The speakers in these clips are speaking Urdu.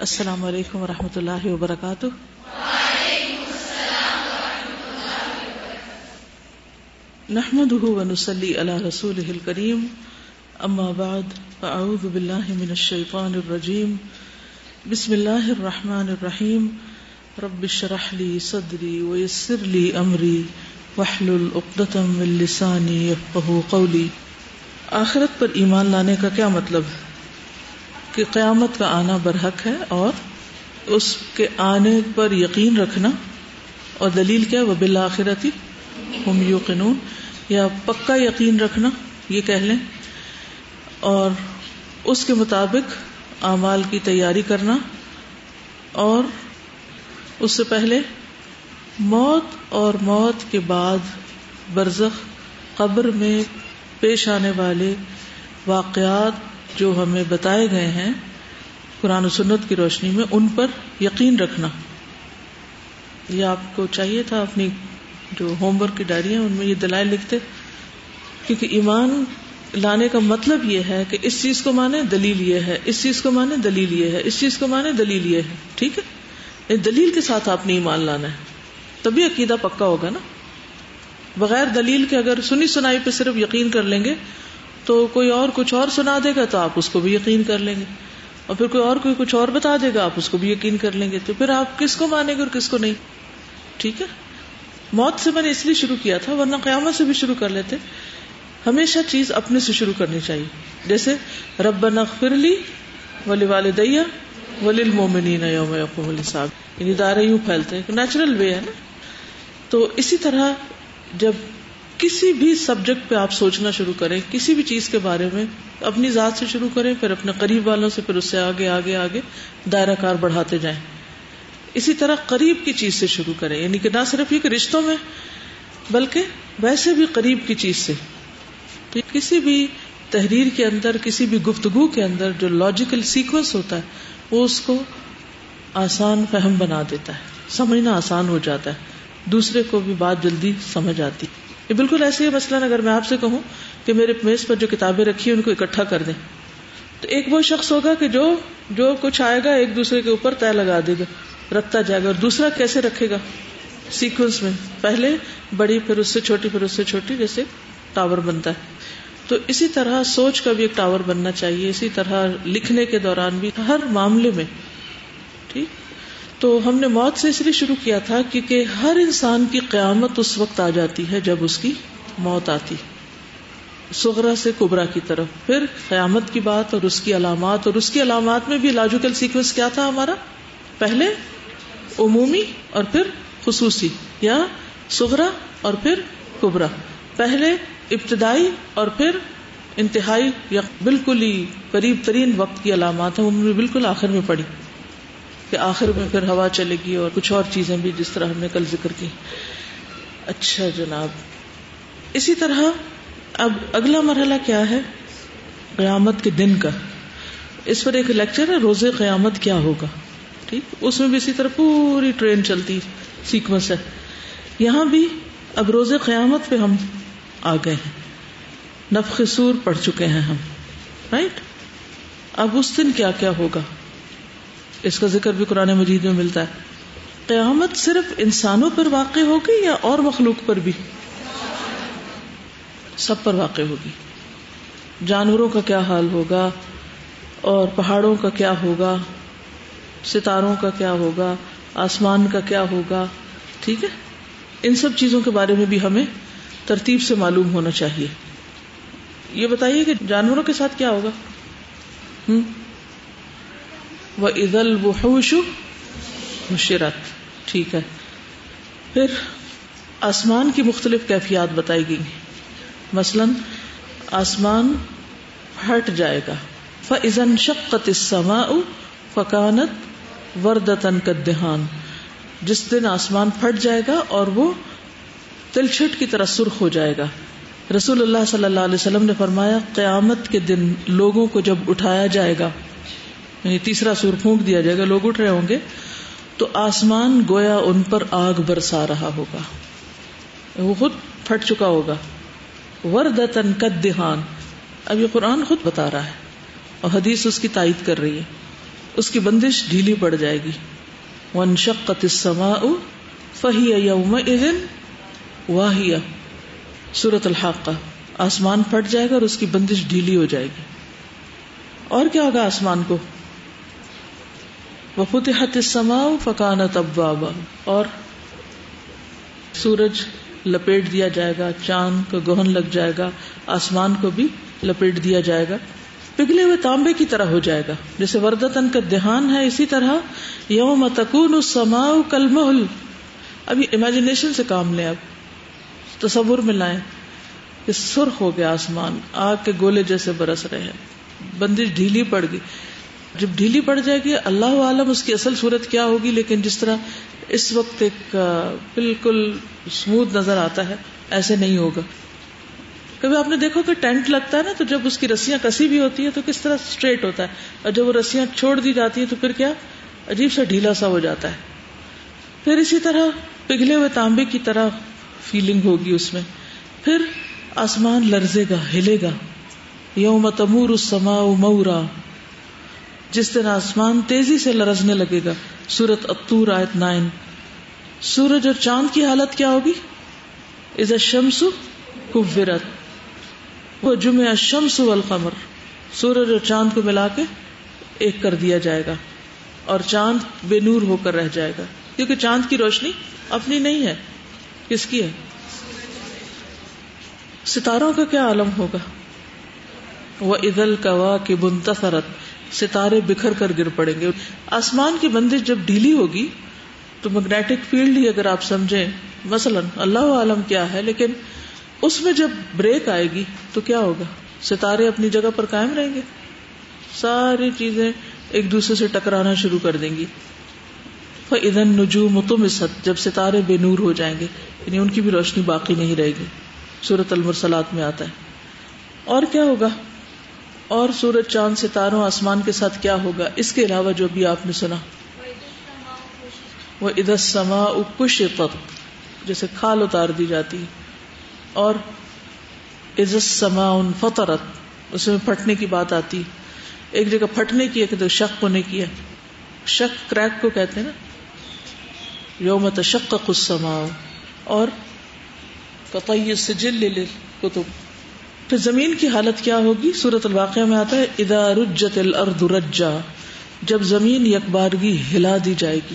السلام علیکم و رحمۃ اللہ وبرکاتہ۔ نحمد ونسلی علی رسول الکریم، اما بعد فاعوذ باللہ من الشیطان الرجیم۔ بسم اللہ الرحمن الرحیم۔ رب شرح لی صدری ویسر لی امری وحلل اقدتم من لسانی یفقہ قولی۔ آخرت پر ایمان لانے کا کیا مطلب ہے؟ کہ قیامت کا آنا برحق ہے اور اس کے آنے پر یقین رکھنا اور دلیل کیا وہ بالآخرتی ہم یو قنون یا پکا یقین رکھنا، یہ کہہ لیں۔ اور اس کے مطابق اعمال کی تیاری کرنا۔ اور اس سے پہلے موت اور موت کے بعد برزخ، قبر میں پیش آنے والے واقعات جو ہمیں بتائے گئے ہیں قرآن و سنت کی روشنی میں، ان پر یقین رکھنا۔ یہ آپ کو چاہیے تھا اپنی جو ہوم ورک کی ڈائری ان میں یہ دلائل لکھتے۔ کیونکہ ایمان لانے کا مطلب یہ ہے کہ اس چیز کو مانے، دلیل یہ ہے۔ اس چیز کو مانے، دلیل یہ ہے۔ اس چیز کو مانے، دلیل یہ ہے۔ ٹھیک ہے؟ یعنی دلیل کے ساتھ آپ نے ایمان لانا ہے۔ تبھی عقیدہ پکا ہوگا نا۔ بغیر دلیل کے اگر سنی سنائی پہ صرف یقین کر لیں گے تو کوئی اور کچھ اور سنا دے گا تو آپ اس کو بھی یقین کر لیں گے۔ اور پھر کوئی اور کوئی کچھ اور بتا دے گا، آپ اس کو بھی یقین کر لیں گے۔ تو پھر آپ کس کو مانیں گے اور کس کو نہیں؟ ٹھیک ہے؟ موت سے میں نے اس لیے شروع کیا تھا، ورنہ قیامت سے بھی شروع کر لیتے۔ ہمیشہ چیز اپنے سے شروع کرنی چاہیے۔ جیسے رب لی ولی والدیا ولی المومنین یوم یقوم الحساب۔ یعنی دارے یوں پھیلتے ہیں نیچرل وے ہے نا۔ تو اسی طرح جب کسی بھی سبجیکٹ پہ آپ سوچنا شروع کریں، کسی بھی چیز کے بارے میں اپنی ذات سے شروع کریں، پھر اپنے قریب والوں سے، پھر اس سے آگے آگے آگے دائرہ کار بڑھاتے جائیں۔ اسی طرح قریب کی چیز سے شروع کریں یعنی کہ نہ صرف یہ کہ رشتوں میں، بلکہ ویسے بھی قریب کی چیز سے۔ تو کسی بھی تحریر کے اندر، کسی بھی گفتگو کے اندر جو لاجیکل سیکوینس ہوتا ہے، وہ اس کو آسان فہم بنا دیتا ہے، سمجھنا آسان ہو جاتا ہے، دوسرے کو بھی بات جلدی سمجھ آتی ہے۔ یہ بالکل ایسے ہی مثلاً اگر میں آپ سے کہوں کہ میرے میز پر جو کتابیں رکھی ان کو اکٹھا کر دیں۔ تو ایک وہ شخص ہوگا کہ جو جو کچھ آئے گا ایک دوسرے کے اوپر طے لگا دے گا، رکھتا جائے گا۔ اور دوسرا کیسے رکھے گا؟ سیکوینس میں۔ پہلے بڑی پھر اس سے چھوٹی، پھر اس سے چھوٹی، جیسے ٹاور بنتا ہے۔ تو اسی طرح سوچ کا بھی ایک ٹاور بننا چاہیے۔ اسی طرح لکھنے کے دوران بھی ہر معاملے میں، ٹھیک؟ تو ہم نے موت سے اس لیے شروع کیا تھا کیونکہ ہر انسان کی قیامت اس وقت آ جاتی ہے جب اس کی موت آتی سغرا سے کبرا کی طرف۔ پھر قیامت کی بات اور اس کی علامات اور اس کی علامات میں بھی لاجیکل سیکوینس کیا تھا ہمارا؟ پہلے عمومی اور پھر خصوصی، یا سغرا اور پھر کبرا۔ پہلے ابتدائی اور پھر انتہائی، یا بالکل ہی قریب ترین وقت کی علامات ہیں، وہ بالکل آخر میں پڑی کہ آخر میں پھر ہوا چلے گی اور کچھ اور چیزیں بھی جس طرح ہم نے کل ذکر کی۔ اچھا جناب۔ اسی طرح اب اگلا مرحلہ کیا ہے؟ قیامت کے دن کا۔ اس پر ایک لیکچر ہے روز قیامت کیا ہوگا؟ ٹھیک؟ اس میں بھی اسی طرح پوری ٹرین چلتی سیکوینس ہے۔ یہاں بھی اب روز قیامت پہ ہم آ گئے ہیں۔ نفخ سور پڑھ چکے ہیں ہم۔ رائٹ اب اس دن کیا کیا ہوگا؟ اس کا ذکر بھی قرآن مجید میں ملتا ہے۔ قیامت صرف انسانوں پر واقع ہوگی یا اور مخلوق پر بھی؟ سب پر واقع ہوگی۔ جانوروں کا کیا حال ہوگا؟ اور پہاڑوں کا کیا ہوگا؟ ستاروں کا کیا ہوگا؟ آسمان کا کیا ہوگا؟ ٹھیک ہے؟ ان سب چیزوں کے بارے میں بھی ہمیں ترتیب سے معلوم ہونا چاہیے۔ یہ بتائیے کہ جانوروں کے ساتھ کیا ہوگا؟ ہوں وہ عزل وحوش مشرت ٹھیک ہے۔ پھر آسمان کی مختلف کیفیات بتائی گئی مثلاً آسمان ہٹ جائے گا۔ فن شقت السماء فکانت وردتن دہان جس دن آسمان پھٹ جائے گا اور وہ تلچھٹ کی طرح سرخ ہو جائے گا۔ رسول اللہ صلی اللہ علیہ وسلم نے فرمایا، قیامت کے دن لوگوں کو جب اٹھایا جائے گا یعنی تیسرا سور پھونک دیا جائے گا، لوگ اٹھ رہے ہوں گے۔ تو آسمان گویا ان پر آگ برسا رہا ہوگا۔ وہ خود پھٹ چکا ہوگا۔ وردتن قد دہان اب یہ قرآن خود بتا رہا ہے اور حدیث اس کی تائید کر رہی ہے۔ اس کی بندش ڈھیلی پڑ جائے گی۔ ون شقت سما فہی یوم واہیا سورت الحاق کا آسمان پھٹ جائے گا اور اس کی بندش ڈھیلی ہو جائے گی۔ اور کیا ہوگا آسمان کو؟ وفتحت السماء فکانت ابوابا، اور سورج لپیٹ دیا جائے گا، چاند کو گہن لگ جائے گا، آسمان کو بھی لپیٹ دیا جائے گا، پگھلے ہوئے تانبے کی طرح ہو جائے گا۔ جیسے وردتن کا دھیان ہے اسی طرح، یوم تکون السماء کلمحل ابھی امیجنیشن سے کام لیں اب تصور میں لائیں کہ سرخ ہو گیا آسمان، آگ کے گولے جیسے برس رہے ہیں۔ بندش ڈھیلی پڑ گئی۔ جب ڈھیلی پڑ جائے گی، اللہ عالم اس کی اصل صورت کیا ہوگی؟ لیکن جس طرح اس وقت ایک بالکل اسموتھ نظر آتا ہے، ایسے نہیں ہوگا۔ کبھی آپ نے دیکھو کہ ٹینٹ لگتا ہے نا، تو جب اس کی رسیاں کسی بھی ہوتی ہے تو کس طرح اسٹریٹ ہوتا ہے۔ اور جب وہ رسیاں چھوڑ دی جاتی ہے تو پھر کیا؟ عجیب سا ڈھیلا سا ہو جاتا ہے۔ پھر اسی طرح پگھلے ہوئے تانبے کی طرح فیلنگ ہوگی اس میں۔ پھر آسمان لرزے گا، ہلے گا۔ یوم تمور السما مورا جس دن آسمان تیزی سے لرزنے لگے گا۔ سورت اتور آیت نائن۔ سورج اور چاند کی حالت کیا ہوگی؟ از شمس کبرت وہ جمع شمس والقمر۔ سورج اور چاند کو ملا کے ایک کر دیا جائے گا اور چاند بے نور ہو کر رہ جائے گا۔ کیونکہ چاند کی روشنی اپنی نہیں ہے۔ کس کی ہے؟ ستاروں کا کیا عالم ہوگا؟ وہ عدل کوا کی بنترت ستارے بکھر کر گر پڑیں گے۔ آسمان کی بندش جب ڈھیلی ہوگی تو میگنیٹک فیلڈ ہی اگر آپ سمجھیں، مثلاً اللہ عالم کیا ہے، لیکن اس میں جب بریک آئے گی تو کیا ہوگا؟ ستارے اپنی جگہ پر قائم رہیں گے۔ ساری چیزیں ایک دوسرے سے ٹکرانا شروع کر دیں گی۔ ادن نجو متم جب ستارے بے نور ہو جائیں گے یعنی ان کی بھی روشنی باقی نہیں رہے گی۔ سورت المرسلات میں آتا ہے۔ اور کیا ہوگا؟ اور سورج چاند ستاروں آسمان کے ساتھ کیا ہوگا؟ اس کے علاوہ جو بھی آپ نے سنا۔ وہ ادس سما کش جیسے کھال اتار دی جاتی۔ اور عزت سما ان فطرت اس میں پھٹنے کی بات آتی۔ ایک جگہ پھٹنے کی، ایک شک ہونے کی ہے۔ شک کریک کو کہتے ہیں نا۔ یوم تشق السماء، اور قطعی سجل کتب پھر زمین کی حالت کیا ہوگی؟ سورت الواقع میں آتا ہے ادا رجت الارض رجا، جب زمین یکبارگی ہلا دی جائے گی۔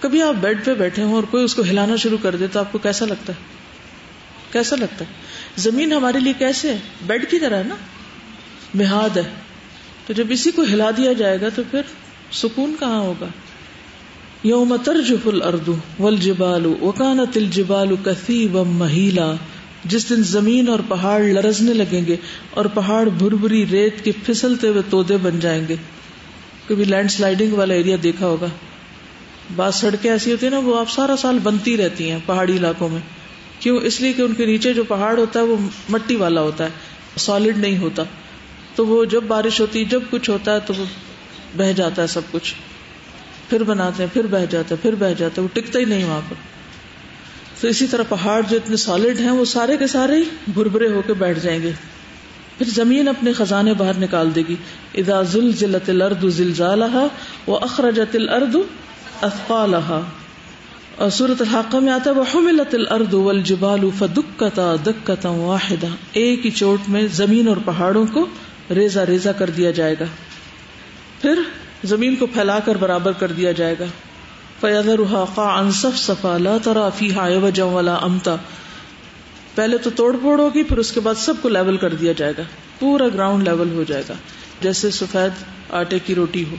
کبھی آپ بیڈ پہ بیٹھے ہوں اور کوئی اس کو ہلانا شروع کر دے تو آپ کو کیسا لگتا ہے؟ کیسا لگتا ہے؟ زمین ہمارے لیے کیسے ہے؟ بیڈ کی طرح ہے نا؟ مہاد ہے۔ تو جب اسی کو ہلا دیا جائے گا تو پھر سکون کہاں ہوگا؟ یوم ترجف الارض والجبال، وکانت الجبال کثیبا مہیلا۔ جس دن زمین اور پہاڑ لرزنے لگیں گے اور پہاڑ بھر بھری ریت کے پھسلتے ہوئے تودے بن جائیں گے۔ کبھی لینڈ سلائڈنگ والا ایریا دیکھا ہوگا۔ بعض سڑکیں ایسی ہوتی ہیں نا وہ آپ سارا سال بنتی رہتی ہیں پہاڑی علاقوں میں۔ کیوں؟ اس لیے کہ ان کے نیچے جو پہاڑ ہوتا ہے وہ مٹی والا ہوتا ہے سالڈ نہیں ہوتا۔ تو وہ جب بارش ہوتی ہے جب کچھ ہوتا ہے تو وہ بہ جاتا ہے سب کچھ۔ پھر بناتے ہیں، پھر بہ جاتا ہے، پھر بہ جاتا ہے، وہ ٹکتا ہی نہیں وہاں پر۔ تو اسی طرح پہاڑ جو اتنے سالڈ ہیں، وہ سارے کے سارے ہی بربرے ہو کے بیٹھ جائیں گے۔ پھر زمین اپنے خزانے باہر نکال دے گی۔ ادا زلزلت الارض زلزالها واخرجت الارض اثقالها اور سورت الحاقہ میں آتا ہے، وحملت الارض والجبال فدکتا دکتا واحدہ ایک ہی چوٹ میں زمین اور پہاڑوں کو ریزہ ریزہ کر دیا جائے گا۔ پھر زمین کو پھیلا کر برابر کر دیا جائے گا۔ فیاضرحا قا انصف صفا لا ترا فی ہائے وجم ولا امتا پہلے تو توڑ پھوڑ ہوگی، پھر اس کے بعد سب کو لیول کر دیا جائے گا۔ پورا گراؤنڈ لیول ہو جائے گا، جیسے سفید آٹے کی روٹی ہو۔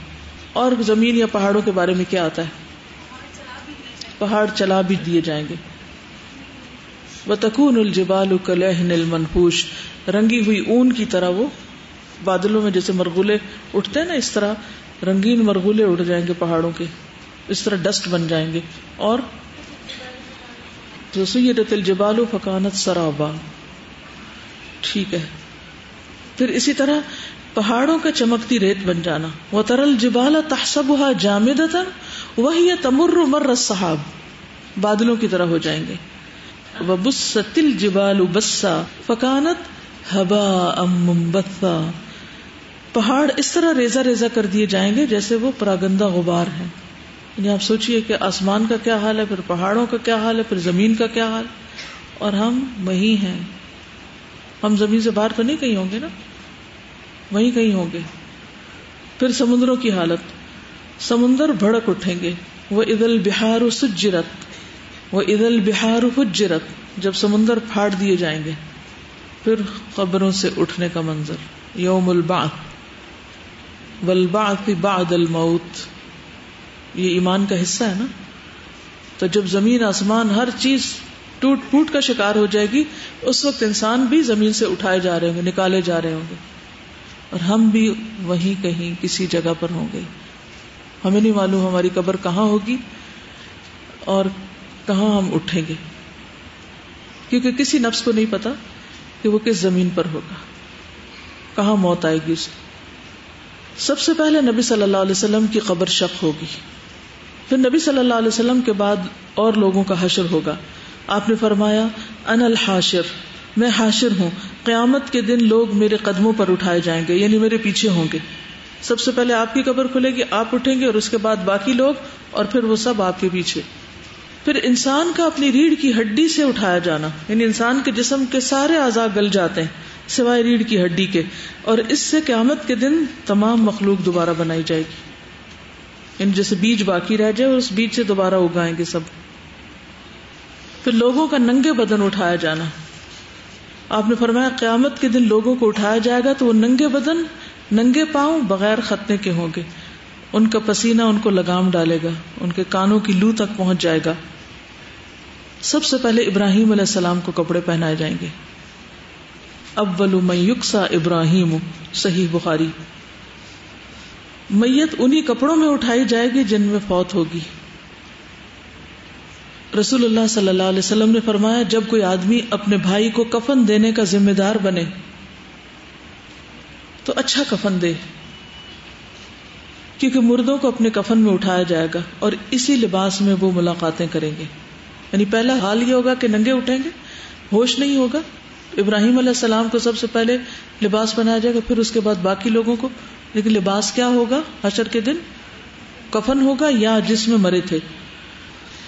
اور زمین یا پہاڑوں کے بارے میں کیا آتا ہے؟ پہاڑ چلا بھی دیے جائیں گے۔ تکون الجبال کلہن منفوش رنگی ہوئی اون کی طرح وہ بادلوں میں جیسے مرغولے اٹھتے ہیں نا، اس طرح رنگین مرغولے اٹھ جائیں گے پہاڑوں کے۔ اس طرح ڈسٹ بن جائیں گے اور الجبال فکانت سرابا۔ ٹھیک ہے۔ پھر اسی طرح پہاڑوں کا چمکتی ریت بن جانا۔ وہ ترل جبال تحسب جامد وہی تمر مر صحاب بادلوں کی طرح ہو جائیں گے۔ وہ بس تل جبال بسا فکانت ہبا ام پہاڑ اس طرح ریزا ریزا کر دیے جائیں گے جیسے وہ پراگندہ غبار ہے یعنی آپ سوچئے کہ آسمان کا کیا حال ہے، پھر پہاڑوں کا کیا حال ہے، پھر زمین کا کیا حال؟ اور ہم وہی ہیں۔ ہم زمین سے باہر تو نہیں کہیں ہوں گے نا؟ وہیں کہیں ہوں گے۔ پھر سمندروں کی حالت۔ سمندر بھڑک اٹھیں گے۔ وہ عدل بہار سجرت۔ وہ عدل بہار حجرت جب سمندر پھاڑ دیے جائیں گے۔ پھر قبروں سے اٹھنے کا منظر۔ یوم البعث۔ والبعث بعد الموت۔ یہ ایمان کا حصہ ہے نا؟ تو جب زمین آسمان ہر چیز ٹوٹ پوٹ کا شکار ہو جائے گی، اس وقت انسان بھی زمین سے اٹھائے جا رہے ہوں گے، نکالے جا رہے ہوں گے۔ اور ہم بھی وہیں کہیں کسی جگہ پر ہوں گے۔ ہمیں نہیں معلوم ہماری قبر کہاں ہوگی اور کہاں ہم اٹھیں گے۔ کیونکہ کسی نفس کو نہیں پتا کہ وہ کس زمین پر ہوگا۔ کہاں موت آئے گی اس سب سے پہلے نبی صلی اللہ علیہ وسلم کی قبر شک ہوگی۔ پھر نبی صلی اللہ علیہ وسلم کے بعد اور لوگوں کا حشر ہوگا۔ آپ نے فرمایا ان الحاشر، میں حاشر ہوں۔ قیامت کے دن لوگ میرے قدموں پر اٹھائے جائیں گے یعنی میرے پیچھے ہوں گے۔ سب سے پہلے آپ کی قبر کھلے گی، آپ اٹھیں گے اور اس کے بعد باقی لوگ اور پھر وہ سب آپ کے پیچھے۔ پھر انسان کا اپنی ریڑھ کی ہڈی سے اٹھایا جانا یعنی انسان کے جسم کے سارے اعضاء گل جاتے ہیں، سوائے ریڑھ کی ہڈی کے۔ اور اس سے قیامت کے دن تمام مخلوق دوبارہ بنائی جائے گی۔ یعنی جیسے بیج باقی رہ جائے اور اس بیج سے دوبارہ اگائیں گے سب۔ پھر لوگوں کا ننگے بدن اٹھایا جانا۔ آپ نے فرمایا قیامت کے دن لوگوں کو اٹھایا جائے گا تو وہ ننگے بدن، ننگے پاؤں بغیر ختنے کے ہوں گے۔ ان کا پسینہ ان کو لگام ڈالے گا، ان کے کانوں کی لو تک پہنچ جائے گا۔ سب سے پہلے ابراہیم علیہ السلام کو کپڑے پہنائے جائیں گے۔ اول میوکسا ابراہیم، صحیح بخاری۔ میت انہی کپڑوں میں اٹھائی جائے گی جن میں فوت ہوگی۔ رسول اللہ صلی اللہ علیہ وسلم نے فرمایا، جب کوئی آدمی اپنے بھائی کو کفن دینے کا ذمہ دار بنے، تو اچھا کفن دے، کیونکہ مردوں کو اپنے کفن میں اٹھایا جائے گا اور اسی لباس میں وہ ملاقاتیں کریں گے۔ یعنی پہلا حال یہ ہوگا کہ ننگے اٹھیں گے، ہوش نہیں ہوگا۔ ابراہیم علیہ السلام کو سب سے پہلے لباس بنایا جائے گا، پھر اس کے بعد باقی لوگوں کو لیکن لباس کیا ہوگا حشر کے دن؟ کفن ہوگا یا جس میں مرے تھے؟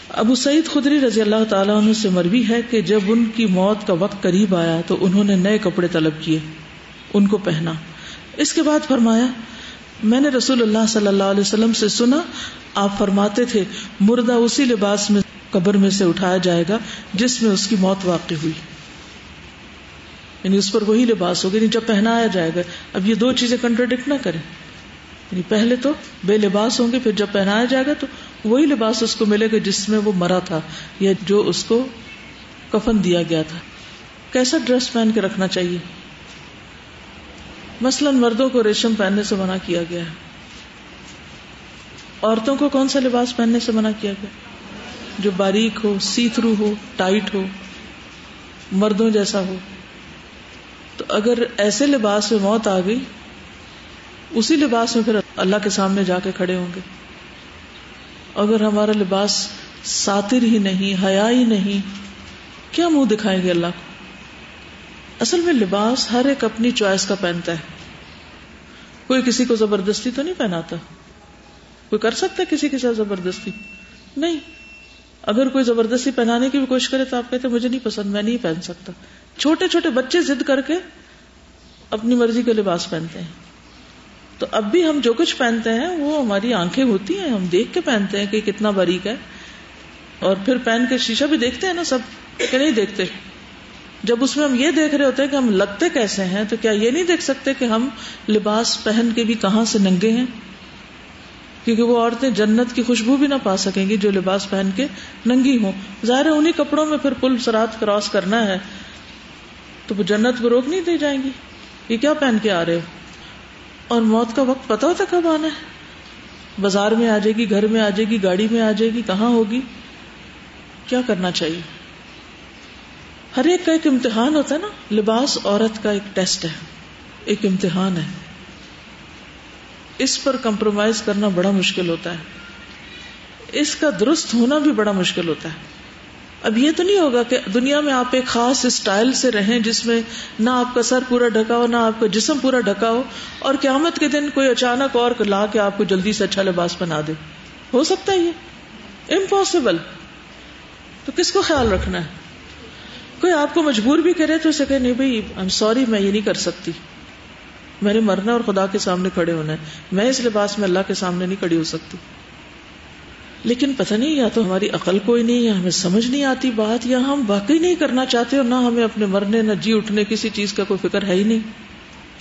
ابو سعید خدری رضی اللہ تعالیٰ عنہ سے مروی ہے کہ جب ان کی موت کا وقت قریب آیا تو انہوں نے نئے کپڑے طلب کیے، ان کو پہنا۔ اس کے بعد فرمایا، میں نے رسول اللہ صلی اللہ علیہ وسلم سے سنا، آپ فرماتے تھے، مردہ اسی لباس میں، قبر میں سے اٹھایا جائے گا جس میں اس کی موت واقع ہوئی۔ یعنی اس پر وہی لباس ہوگا یعنی جب پہنایا جائے گا۔ اب یہ دو چیزیں کنٹروڈکٹ نہ کریں۔ یعنی پہلے تو بے لباس ہوں گے، پھر جب پہنایا جائے گا تو وہی لباس اس کو ملے گا جس میں وہ مرا تھا یا جو اس کو کفن دیا گیا تھا۔ کیسا ڈریس پہن کے رکھنا چاہیے؟ مثلاً مردوں کو ریشم پہننے سے منع کیا گیا ہے۔ عورتوں کو کون سا لباس پہننے سے منع کیا گیا؟ جو باریک ہو سی تھرو ہو ٹائٹ ہو، مردوں جیسا ہو۔ تو اگر ایسے لباس میں موت آ گئی، اسی لباس میں پھر اللہ کے سامنے جا کے کھڑے ہوں گے۔ اگر ہمارا لباس ساتر ہی نہیں، حیا ہی نہیں، کیا منہ دکھائیں گے اللہ؟ کو اصل میں لباس ہر ایک اپنی چوائس کا پہنتا ہے۔ کوئی کسی کو زبردستی تو نہیں پہناتا؟ کوئی کر سکتا ہے کسی کے ساتھ زبردستی؟ نہیں۔ اگر کوئی زبردستی پہنانے کی بھی کوشش کرے تو آپ کہتے مجھے نہیں پسند، میں نہیں پہن سکتا۔ چھوٹے چھوٹے بچے ضد کر کے اپنی مرضی کا لباس پہنتے ہیں۔ تو اب بھی ہم جو کچھ پہنتے ہیں، وہ ہماری آنکھیں ہوتی ہیں، ہم دیکھ کے پہنتے ہیں کہ کتنا باریک ہے۔ اور پھر پہن کے شیشہ بھی دیکھتے ہیں نا، سب کہ نہیں دیکھتے۔ جب اس میں ہم یہ دیکھ رہے ہوتے ہیں کہ ہم لگتے کیسے ہیں، تو کیا یہ نہیں دیکھ سکتے کہ ہم لباس پہن کے بھی کہاں سے ننگے ہیں؟ کیونکہ وہ عورتیں جنت کی خوشبو بھی نہ پا سکیں گی جو لباس پہن کے ننگی ہوں۔ ظاہر انہیں کپڑوں میں پھر پل سرات کراس کرنا ہے۔ تو وہ جنت کو روک نہیں دی جائیں گی۔ یہ کیا پہن کے آ رہے ہو؟ اور موت کا وقت پتا ہوتا کب آنا ہے۔ بازار میں آ جائے گی، گھر میں آ جائے گی، گاڑی میں آ جائے گی، کہاں ہوگی؟ کیا کرنا چاہیے؟ ہر ایک کا ایک امتحان ہوتا ہے نا۔ لباس عورت کا ایک ٹیسٹ ہے، ایک امتحان ہے۔ اس پر کمپرومائز کرنا بڑا مشکل ہوتا ہے۔ اس کا درست ہونا بھی بڑا مشکل ہوتا ہے۔ اب یہ تو نہیں ہوگا کہ دنیا میں آپ ایک خاص اسٹائل سے رہیں جس میں نہ آپ کا سر پورا ڈھکا ہو، نہ آپ کا جسم پورا ڈھکا ہو، اور قیامت کے دن کوئی اچانک اور لا کے آپ کو جلدی سے اچھا لباس بنا دے۔ ہو سکتا ہے یہ۔ امپاسبل تو کس کو خیال رکھنا ہے؟ کوئی آپ کو مجبور بھی کرے تو اسے کہ نہیں بھائی ایم سوری میں یہ نہیں کر سکتی۔ میں نے مرنا اور خدا کے سامنے کھڑے ہونا ہے میں اس لباس میں اللہ کے سامنے نہیں کھڑی ہو سکتی۔ لیکن پتہ نہیں، یا تو ہماری عقل کوئی نہیں، یا ہمیں سمجھ نہیں آتی بات، یا ہم واقعی نہیں کرنا چاہتے اور نہ ہمیں اپنے مرنے، نہ جی اٹھنے کسی چیز کا کوئی فکر ہے ہی نہیں۔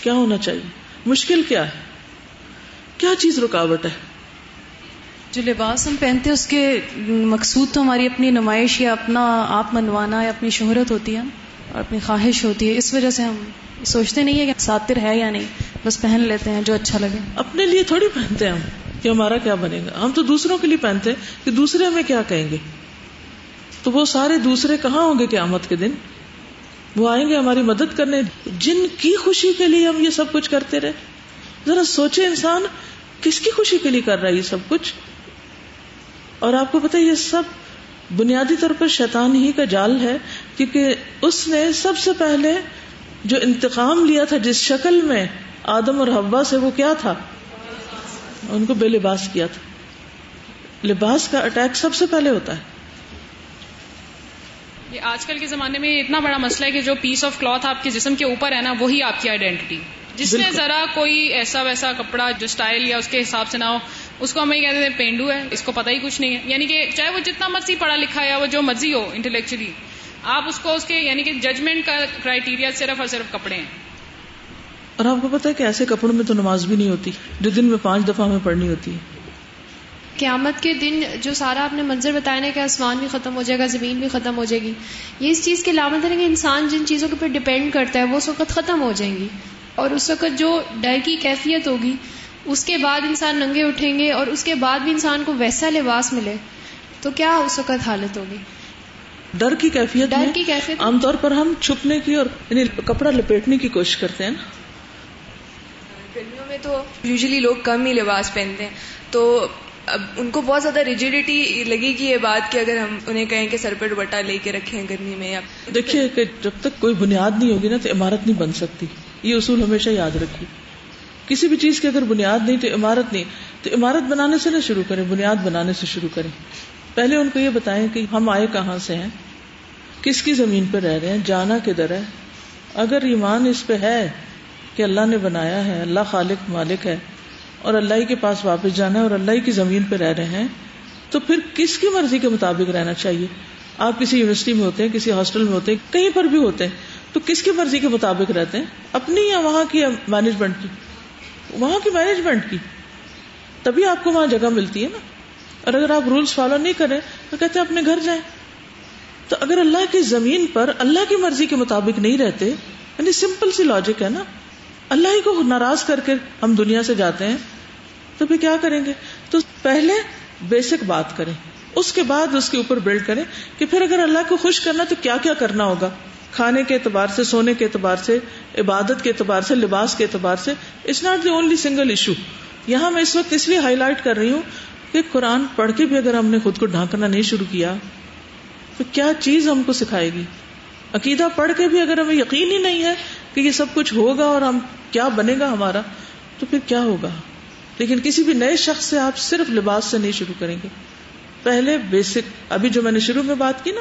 کیا ہونا چاہیے؟ مشکل کیا ہے؟ کیا چیز رکاوٹ ہے؟ جو لباس ہم پہنتے اس کے مقصود تو ہماری اپنی نمائش یا اپنا آپ منوانا یا اپنی شہرت ہوتی ہے۔ اور اپنی خواہش ہوتی ہے، اس وجہ سے ہم سوچتے نہیں ہے کہ ساتر ہے یا نہیں، بس پہن لیتے ہیں جو اچھا لگے۔ اپنے لیے تھوڑی پہنتے ہیں ہم کہ ہمارا کیا بنے گا۔ ہم تو دوسروں کے لیے پہنتے ہیں کہ دوسرے ہمیں کیا کہیں گے۔ تو وہ سارے دوسرے کہاں ہوں گے قیامت کے دن؟ وہ آئیں گے ہماری مدد کرنے۔ جن کی خوشی کے لیے ہم یہ سب کچھ کرتے رہے۔ ذرا سوچے انسان، کس کی خوشی کے لیے کر رہا ہے یہ سب کچھ؟ اور آپ کو پتا یہ سب بنیادی طور پر شیطان ہی کا جال ہے۔ کیونکہ اس نے سب سے پہلے جو انتقام لیا تھا جس شکل میں آدم اور ہوا سے وہ کیا تھا؟ ان کو بے لباس کیا تھا۔ لباس کا اٹیک سب سے پہلے ہوتا ہے۔ یہ آج کل کے زمانے میں اتنا بڑا مسئلہ ہے کہ جو پیس آف کلاتھ آپ کے جسم کے اوپر ہے نا وہی آپ کی آئیڈینٹی جس نے ذرا کوئی ایسا ویسا کپڑا جو اسٹائل یا اس کے حساب سے نہ ہو اس کو ہم یہ کہتے ہیں پینڈو ہے اس کو پتہ ہی کچھ نہیں ہے۔ یعنی کہ چاہے وہ جتنا مرضی پڑھا لکھا ہے وہ جو مرضی ہو انٹلیکچولی آپ اس کو اس کے یعنی کہ ججمنٹ کا کرائٹیریا صرف اور صرف کپڑے ہیں۔ اور آپ کو پتا ہے کہ ایسے کپڑوں میں تو نماز بھی نہیں ہوتی جو دن میں پانچ دفعہ ہمیں پڑھنی ہوتی ہے۔ قیامت کے دن جو سارا آپ نے منظر بتایا نا کہ آسمان بھی ختم ہو جائے گا زمین بھی ختم ہو جائے گی یہ اس چیز کی علامت ہے کہ انسان جن چیزوں کے اوپر ڈپینڈ کرتا ہے وہ اس وقت ختم ہو جائیں گی۔ اور اس وقت جو ڈر کی کیفیت ہوگی اس کے بعد انسان ننگے اٹھیں گے اور اس کے بعد بھی انسان کو ویسا لباس ملے تو کیا اس وقت حالت ہوگی؟ ڈر کی کیفیت ڈر کی کیفیت عام طور پر ہم چھپنے کی اور یعنی کپڑا لپیٹنے کی کوشش کرتے ہیں نا۔ گرمیوں میں تو یوزلی لوگ کم ہی لباس پہنتے ہیں۔ تو اب ان کو بہت زیادہ ریجیڈیٹی لگے گی یہ بات کہ اگر ہم انہیں کہیں کہ سر پہ دوپٹہ لے کے رکھیں گرمی میں دیکھیے کہ جب تک کوئی بنیاد نہیں ہوگی نا تو عمارت نہیں بن سکتی۔ یہ اصول ہمیشہ یاد رکھیے۔ کسی بھی چیز کی اگر بنیاد نہیں تو عمارت نہیں۔ تو عمارت بنانے سے نہ شروع کریں بنیاد بنانے سے شروع کریں۔ پہلے ان کو یہ بتائیں کہ ہم آئے کہاں سے ہیں؟ کس کی زمین پہ رہ رہے ہیں؟ جانا کدھر ہے؟ اگر ایمان اس پہ ہے کہ اللہ نے بنایا ہے، اللہ خالق مالک ہے اور اللہ ہی کے پاس واپس جانا ہے اور اللہ ہی کی زمین پہ رہ رہے ہیں، تو پھر کس کی مرضی کے مطابق رہنا چاہیے؟ آپ کسی یونیورسٹی میں ہوتے ہیں، کسی ہاسٹل میں ہوتے ہیں، کہیں پر بھی ہوتے ہیں، تو کس کی مرضی کے مطابق رہتے ہیں؟ اپنی یا وہاں کی مینجمنٹ کی؟ وہاں کی مینجمنٹ کی؟ تبھی آپ کو وہاں جگہ ملتی ہے نا۔ اور اگر آپ رولس فالو نہیں کریں تو کہتے اپنے گھر جائیں۔ تو اگر اللہ کی زمین پر اللہ کی مرضی کے مطابق نہیں رہتے یعنی سمپل سی لاجک ہے نا، اللہ ہی کو ناراض کر کے ہم دنیا سے جاتے ہیں، تو پھر کیا کریں گے؟ تو پہلے بیسک بات کریں، اس کے بعد اس کے اوپر بلڈ کریں کہ پھر اگر اللہ کو خوش کرنا تو کیا کیا کرنا ہوگا؟ کھانے کے اعتبار سے، سونے کے اعتبار سے، عبادت کے اعتبار سے، لباس کے اعتبار سے it's not the only single issue یہاں میں اس وقت اس لیے ہائی لائٹ کر رہی ہوں کہ قرآن پڑھ کے بھی اگر ہم نے خود کو ڈھانکنا نہیں شروع کیا، تو کیا چیز ہم کو سکھائے گی؟ عقیدہ پڑھ کے بھی اگر ہمیں یقین ہی نہیں ہے کہ یہ سب کچھ ہوگا اور ہم کیا بنے گا ہمارا، تو پھر کیا ہوگا؟ لیکن کسی بھی نئے شخص سے آپ صرف لباس سے نہیں شروع کریں گے۔ پہلے بیسک، ابھی جو میں نے شروع میں بات کی نا،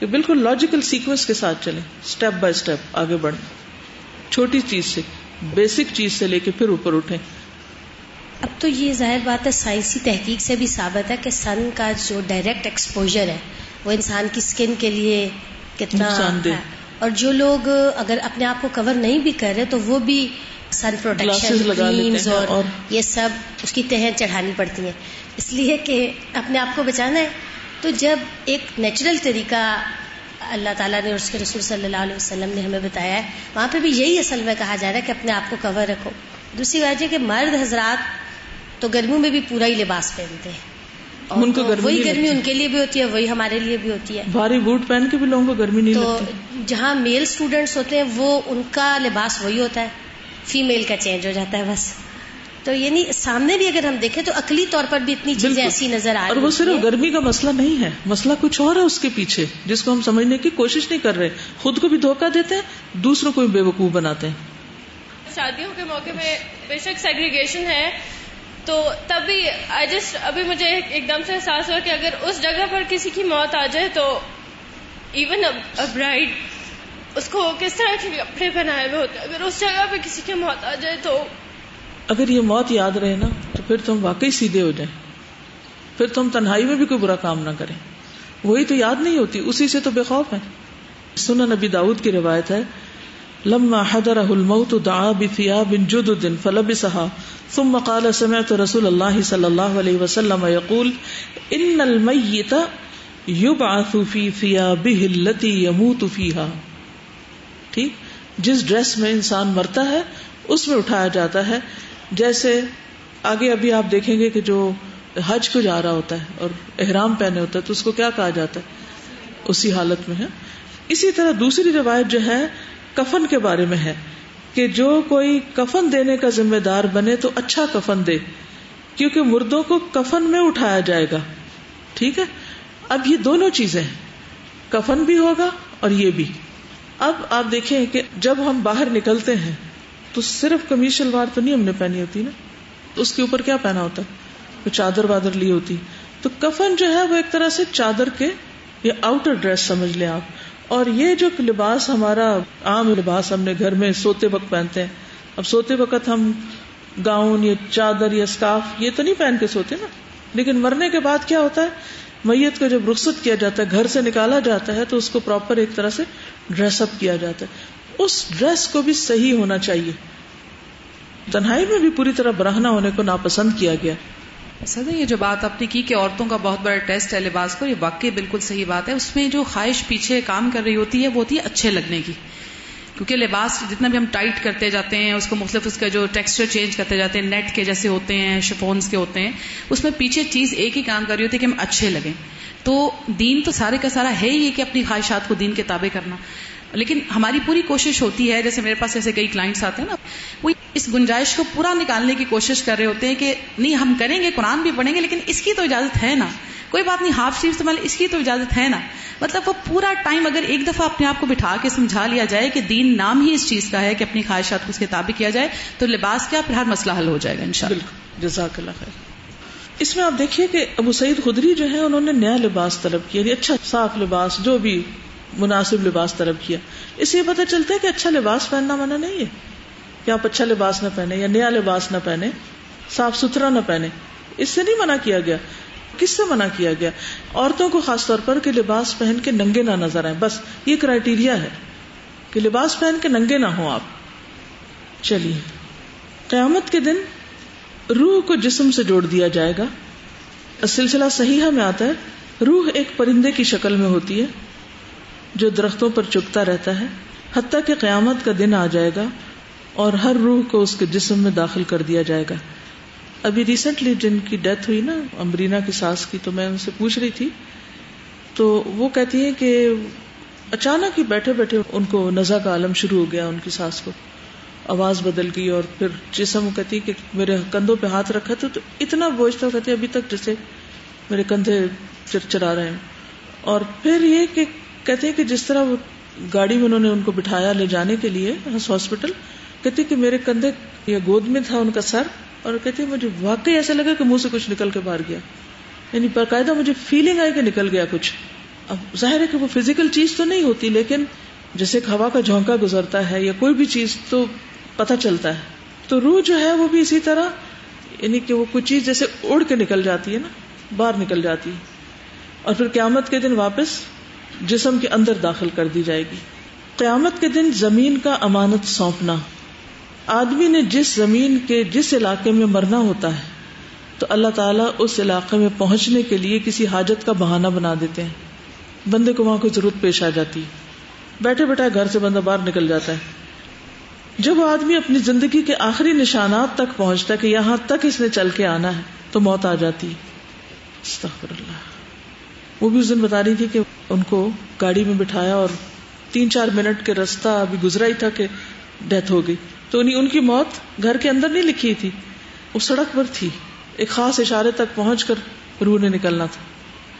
کہ بالکل لاجیکل سیکوینس کے ساتھ چلیں اسٹیپ بائی اسٹیپ آگے بڑھیں۔ چھوٹی چیز سے بیسک چیز سے لے کے پھر اوپر اٹھیں۔ اب تو یہ ظاہر بات ہے سائنسی تحقیق سے بھی ثابت ہے کہ سن کا جو ڈائریکٹ ایکسپوجر ہے وہ انسان کی اسکن کے لیے کتنا ہے۔ اور جو لوگ اگر اپنے آپ کو کور نہیں بھی کر رہے تو وہ بھی سن پروٹیکشن کریمز اور یہ سب اس کی تہیں چڑھانی پڑتی ہیں۔ اس لیے کہ اپنے آپ کو بچانا ہے۔ تو جب ایک نیچرل طریقہ اللہ تعالیٰ نے اس کے رسول صلی اللہ علیہ وسلم نے ہمیں بتایا ہے وہاں پہ بھی یہی اصل میں کہا جا رہا ہے کہ اپنے آپ کو کور رکھو۔ دوسری بات یہ کہ مرد حضرات تو گرمیوں میں بھی پورا ہی لباس پہنتے ہیں۔ ان کو گرمی وہی گرمی ان کے لیے بھی ہوتی ہے وہی ہمارے لیے بھی ہوتی ہے۔ بھاری بوٹ پہن کے بھی لوگوں کو گرمی نہیں تو جہاں میل اسٹوڈینٹس ہوتے ہیں وہ ان کا لباس وہی ہوتا ہے۔ فیمیل کا چینج ہو جاتا ہے بس۔ تو یعنی سامنے بھی اگر ہم دیکھیں تو عقلی طور پر بھی اتنی چیزیں ایسی نظر آ رہی اور وہ صرف گرمی کا مسئلہ نہیں ہے۔ مسئلہ کچھ اور ہے اس کے پیچھے جس کو ہم سمجھنے کی کوشش نہیں کر رہے۔ خود کو بھی دھوکہ دیتے ہیں دوسروں کو بھی بے وقوف بناتے ہیں۔ شادیوں کے موقع میں بے شک سیگریگیشن ہے۔ تو تب بھی آئی جسٹ ابھی مجھے ایک دم سے احساس ہوا کہ اگر اس جگہ پر کسی کی موت آ جائے تو ایون برائڈ اس کو کس طرح کے کپڑے پہنائے ہوئے ہوتے اگر اس جگہ پہ کسی کی موت آ جائے تو اگر یہ موت یاد رہے نا، تو پھر تم واقعی سیدھے ہو جائیں۔ پھر تم تنہائی میں بھی کوئی برا کام نہ کریں۔ وہی تو یاد نہیں ہوتی، اسی سے تو بے خوف ہے سنا نبی داؤد کی روایت ہے لما حضرہ الموت دعا بثياب جدد فلبسها، ثم قال سمعت رسول الله صلى الله عليه وسلم يقول ان الميت يبعث في ثيابه التي يموت فيها. ٹھیک جس ڈریس میں انسان مرتا ہے، اس میں اٹھایا جاتا ہے، جیسے آگے ابھی آپ دیکھیں گے کہ جو حج کو جا رہا ہوتا ہے اور احرام پہنے ہوتا ہے، تو اس کو کیا کہا جاتا ہے؟ اسی حالت میں ہے۔ اسی طرح دوسری روایت جو ہے کفن کے بارے میں ہے کہ جو کوئی کفن دینے کا ذمہ دار بنے تو اچھا کفن دے، کیونکہ مردوں کو کفن میں اٹھایا جائے گا۔ ٹھیک ہے؟ اب یہ دونوں چیزیں کفن بھی ہوگا اور یہ بھی۔ اب آپ دیکھیں کہ جب ہم باہر نکلتے ہیں تو صرف کمیز شلوار تو نہیں ہم نے پہنی ہوتی نا؟ تو اس کے اوپر کیا پہنا ہوتا؟ ہے چادر وادر لی ہوتی۔ تو کفن جو ہے وہ ایک طرح سے چادر کے یا آؤٹر ڈریس سمجھ لیں آپ۔ اور یہ جو لباس ہمارا عام لباس ہم نے گھر میں سوتے وقت پہنتے ہیں۔ اب سوتے وقت ہم گاؤن یا چادر یا اسکارف یہ تو نہیں پہن کے سوتے نا۔ لیکن مرنے کے بعد کیا ہوتا ہے؟ میت کو جب رخصت کیا جاتا ہے، گھر سے نکالا جاتا ہے، تو اس کو پراپر ایک طرح سے ڈریس اپ کیا جاتا ہے۔ اس ڈریس کو بھی صحیح ہونا چاہیے۔ تنہائی میں بھی پوری طرح برہنا ہونے کو ناپسند کیا گیا۔ سر یہ جو بات آپ نے کی کہ عورتوں کا بہت بڑا ٹیسٹ ہے لباس کو یہ واقعی بالکل صحیح بات ہے۔ اس میں جو خواہش پیچھے کام کر رہی ہوتی ہے، وہ ہوتی ہے اچھے لگنے کی۔ کیونکہ لباس جتنا بھی ہم ٹائٹ کرتے جاتے ہیں، اس کو مختلف اس کا جو ٹیکسچر چینج کرتے جاتے ہیں، نیٹ کے جیسے ہوتے ہیں شفونس کے ہوتے ہیں، اس میں پیچھے چیز ایک ہی کام کر رہی ہوتی ہے کہ ہم اچھے لگیں۔ تو دین تو سارے کا سارا ہے ہی کہ اپنی خواہشات کو دین کے تابع کرنا۔ لیکن ہماری پوری کوشش ہوتی ہے، جیسے میرے پاس ایسے کئی کلائنٹس آتے ہیں نا، وہ اس گنجائش کو پورا نکالنے کی کوشش کر رہے ہوتے ہیں کہ نہیں، ہم کریں گے، قرآن بھی پڑھیں گے، لیکن اس کی تو اجازت ہے نا۔ کوئی بات نہیں، ہاف شیف استعمال، اس کی تو اجازت ہے نا۔ مطلب وہ پورا ٹائم اگر ایک دفعہ اپنے آپ کو بٹھا کے سمجھا لیا جائے کہ دین نام ہی اس چیز کا ہے کہ اپنی خواہشات کو اس کے تابع کیا جائے، تو لباس کیا، پھر ہر مسئلہ حل ہو جائے گا ان شاء اللہ جزاک اللہ خیر۔ اس میں آپ دیکھیے کہ ابو سعید خدری جو ہے انہوں نے نیا لباس طلب کیا اچھا صاف لباس، جو بھی مناسب لباس طلب کیا۔ اس سے یہ پتا چلتا ہے کہ اچھا لباس پہننا منع نہیں ہے۔ کہ آپ اچھا لباس نہ پہنے یا نیا لباس نہ پہنے صاف ستھرا نہ پہنے اس سے نہیں منع کیا گیا۔ کس سے منع کیا گیا؟ عورتوں کو خاص طور پر کہ لباس پہن کے ننگے نہ نظر آئے بس، یہ کرائٹیریا ہے کہ لباس پہن کے ننگے نہ ہو آپ۔ چلیے، قیامت کے دن روح کو جسم سے جوڑ دیا جائے گا۔ سلسلہ صحیح میں آتا ہے، روح ایک پرندے کی شکل میں ہوتی ہے۔ جو درختوں پر چپتا رہتا ہے، حتیٰ کہ قیامت کا دن آ جائے گا اور ہر روح کو اس کے جسم میں داخل کر دیا جائے گا۔ ابھی ریسنٹلی جن کی ڈیتھ ہوئی نا، امبرینا کی ساس کی، تو میں ان سے پوچھ رہی تھی۔ تو وہ کہتی ہے کہ اچانک ہی بیٹھے بیٹھے ان کو نزا کا عالم شروع ہو گیا، ان کی ساس کو۔ آواز بدل گئی اور پھر جسم کہتی کہ میرے کندھوں پہ ہاتھ رکھا تھا تو اتنا بوجھ تھا کہتے ابھی تک جیسے میرے کندھے چرچرا رہے ہیں۔ اور پھر یہ کہ کہتے ہیں کہ جس طرح وہ گاڑی میں انہوں نے ان کو بٹھایا لے جانے کے لیے ہاسپٹل، کہتے کہ میرے کندھے یا گود میں تھا ان کا سر، اور کہتے مجھے واقعی ایسا لگا کہ منہ سے کچھ نکل کے باہر گیا۔ یعنی باقاعدہ مجھے فیلنگ آئی کہ نکل گیا کچھ۔ اب ظاہر ہے کہ وہ فزیکل چیز تو نہیں ہوتی، لیکن جیسے ہوا کا جھونکا گزرتا ہے یا کوئی بھی چیز تو پتہ چلتا ہے۔ تو روح جو ہے وہ بھی اسی طرح یعنی کہ وہ کچھ چیز جیسے اڑ کے نکل جاتی ہے نا، باہر نکل جاتی ہے۔ اور پھر قیامت کے دن واپس جسم کے اندر داخل کر دی جائے گی۔ قیامت کے دن زمین کا امانت سونپنا۔ آدمی نے جس زمین کے جس علاقے میں مرنا ہوتا ہے، تو اللہ تعالیٰ اس علاقے میں پہنچنے کے لیے کسی حاجت کا بہانہ بنا دیتے ہیں۔ بندے کو وہاں کوئی ضرورت پیش آ جاتی۔ بیٹھے بیٹھے گھر سے بندہ باہر نکل جاتا ہے۔ جب وہ آدمی اپنی زندگی کے آخری نشانات تک پہنچتا ہے کہ یہاں تک اس نے چل کے آنا ہے، تو موت آ جاتی۔ اللہ۔ وہ بھی اس دن بتا رہی تھی کہ ان کو گاڑی میں بٹھایا اور تین چار منٹ کے رستہ ابھی گزرا ہی تھا کہ ڈیتھ ہو گئی۔ تو انہیں ان کی موت گھر کے اندر نہیں لکھی تھی۔ وہ سڑک پر تھی۔ ایک خاص اشارے تک پہنچ کر روح نے نکلنا تھا۔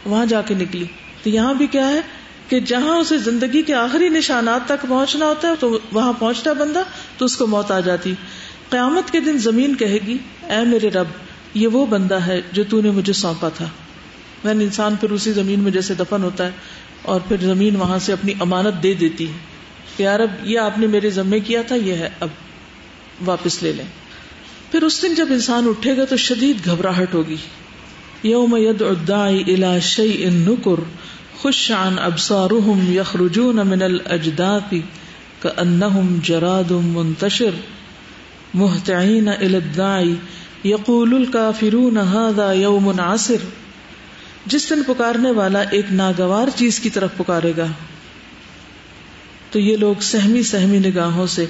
وہاں جا کے نکلی۔ تو یہاں بھی کیا ہے کہ جہاں اسے زندگی کے آخری نشانات تک پہنچنا ہوتا ہے تو وہاں پہنچتا بندہ تو اس کو موت آ جاتی۔ قیامت کے دن زمین کہے گی، اے میرے رب، یہ وہ بندہ ہے جو تو نے مجھے سونپا تھا۔ میں انسان پھر اسی زمین میں جیسے دفن ہوتا ہے اور پھر زمین وہاں سے اپنی امانت دے دیتی ہے کہ یار اب یہ آپ نے میرے ذمے کیا تھا، یہ ہے، اب واپس لے لیں۔ پھر اس دن جب انسان اٹھے گا تو شدید گھبراہٹ ہوگی۔ یوم ید الدائی الا شی ان نکر خوش عن ابصارهم يخرجون من الاجداث كانهم جراد منتشر۔ مهتعين الى الداعي يقول الكافرون هذا يوم عسر۔ جس دن پکارنے والا ایک ناگوار چیز کی طرف پکارے گا۔ تو یہ لوگ سہمی سہمی نگاہوں سے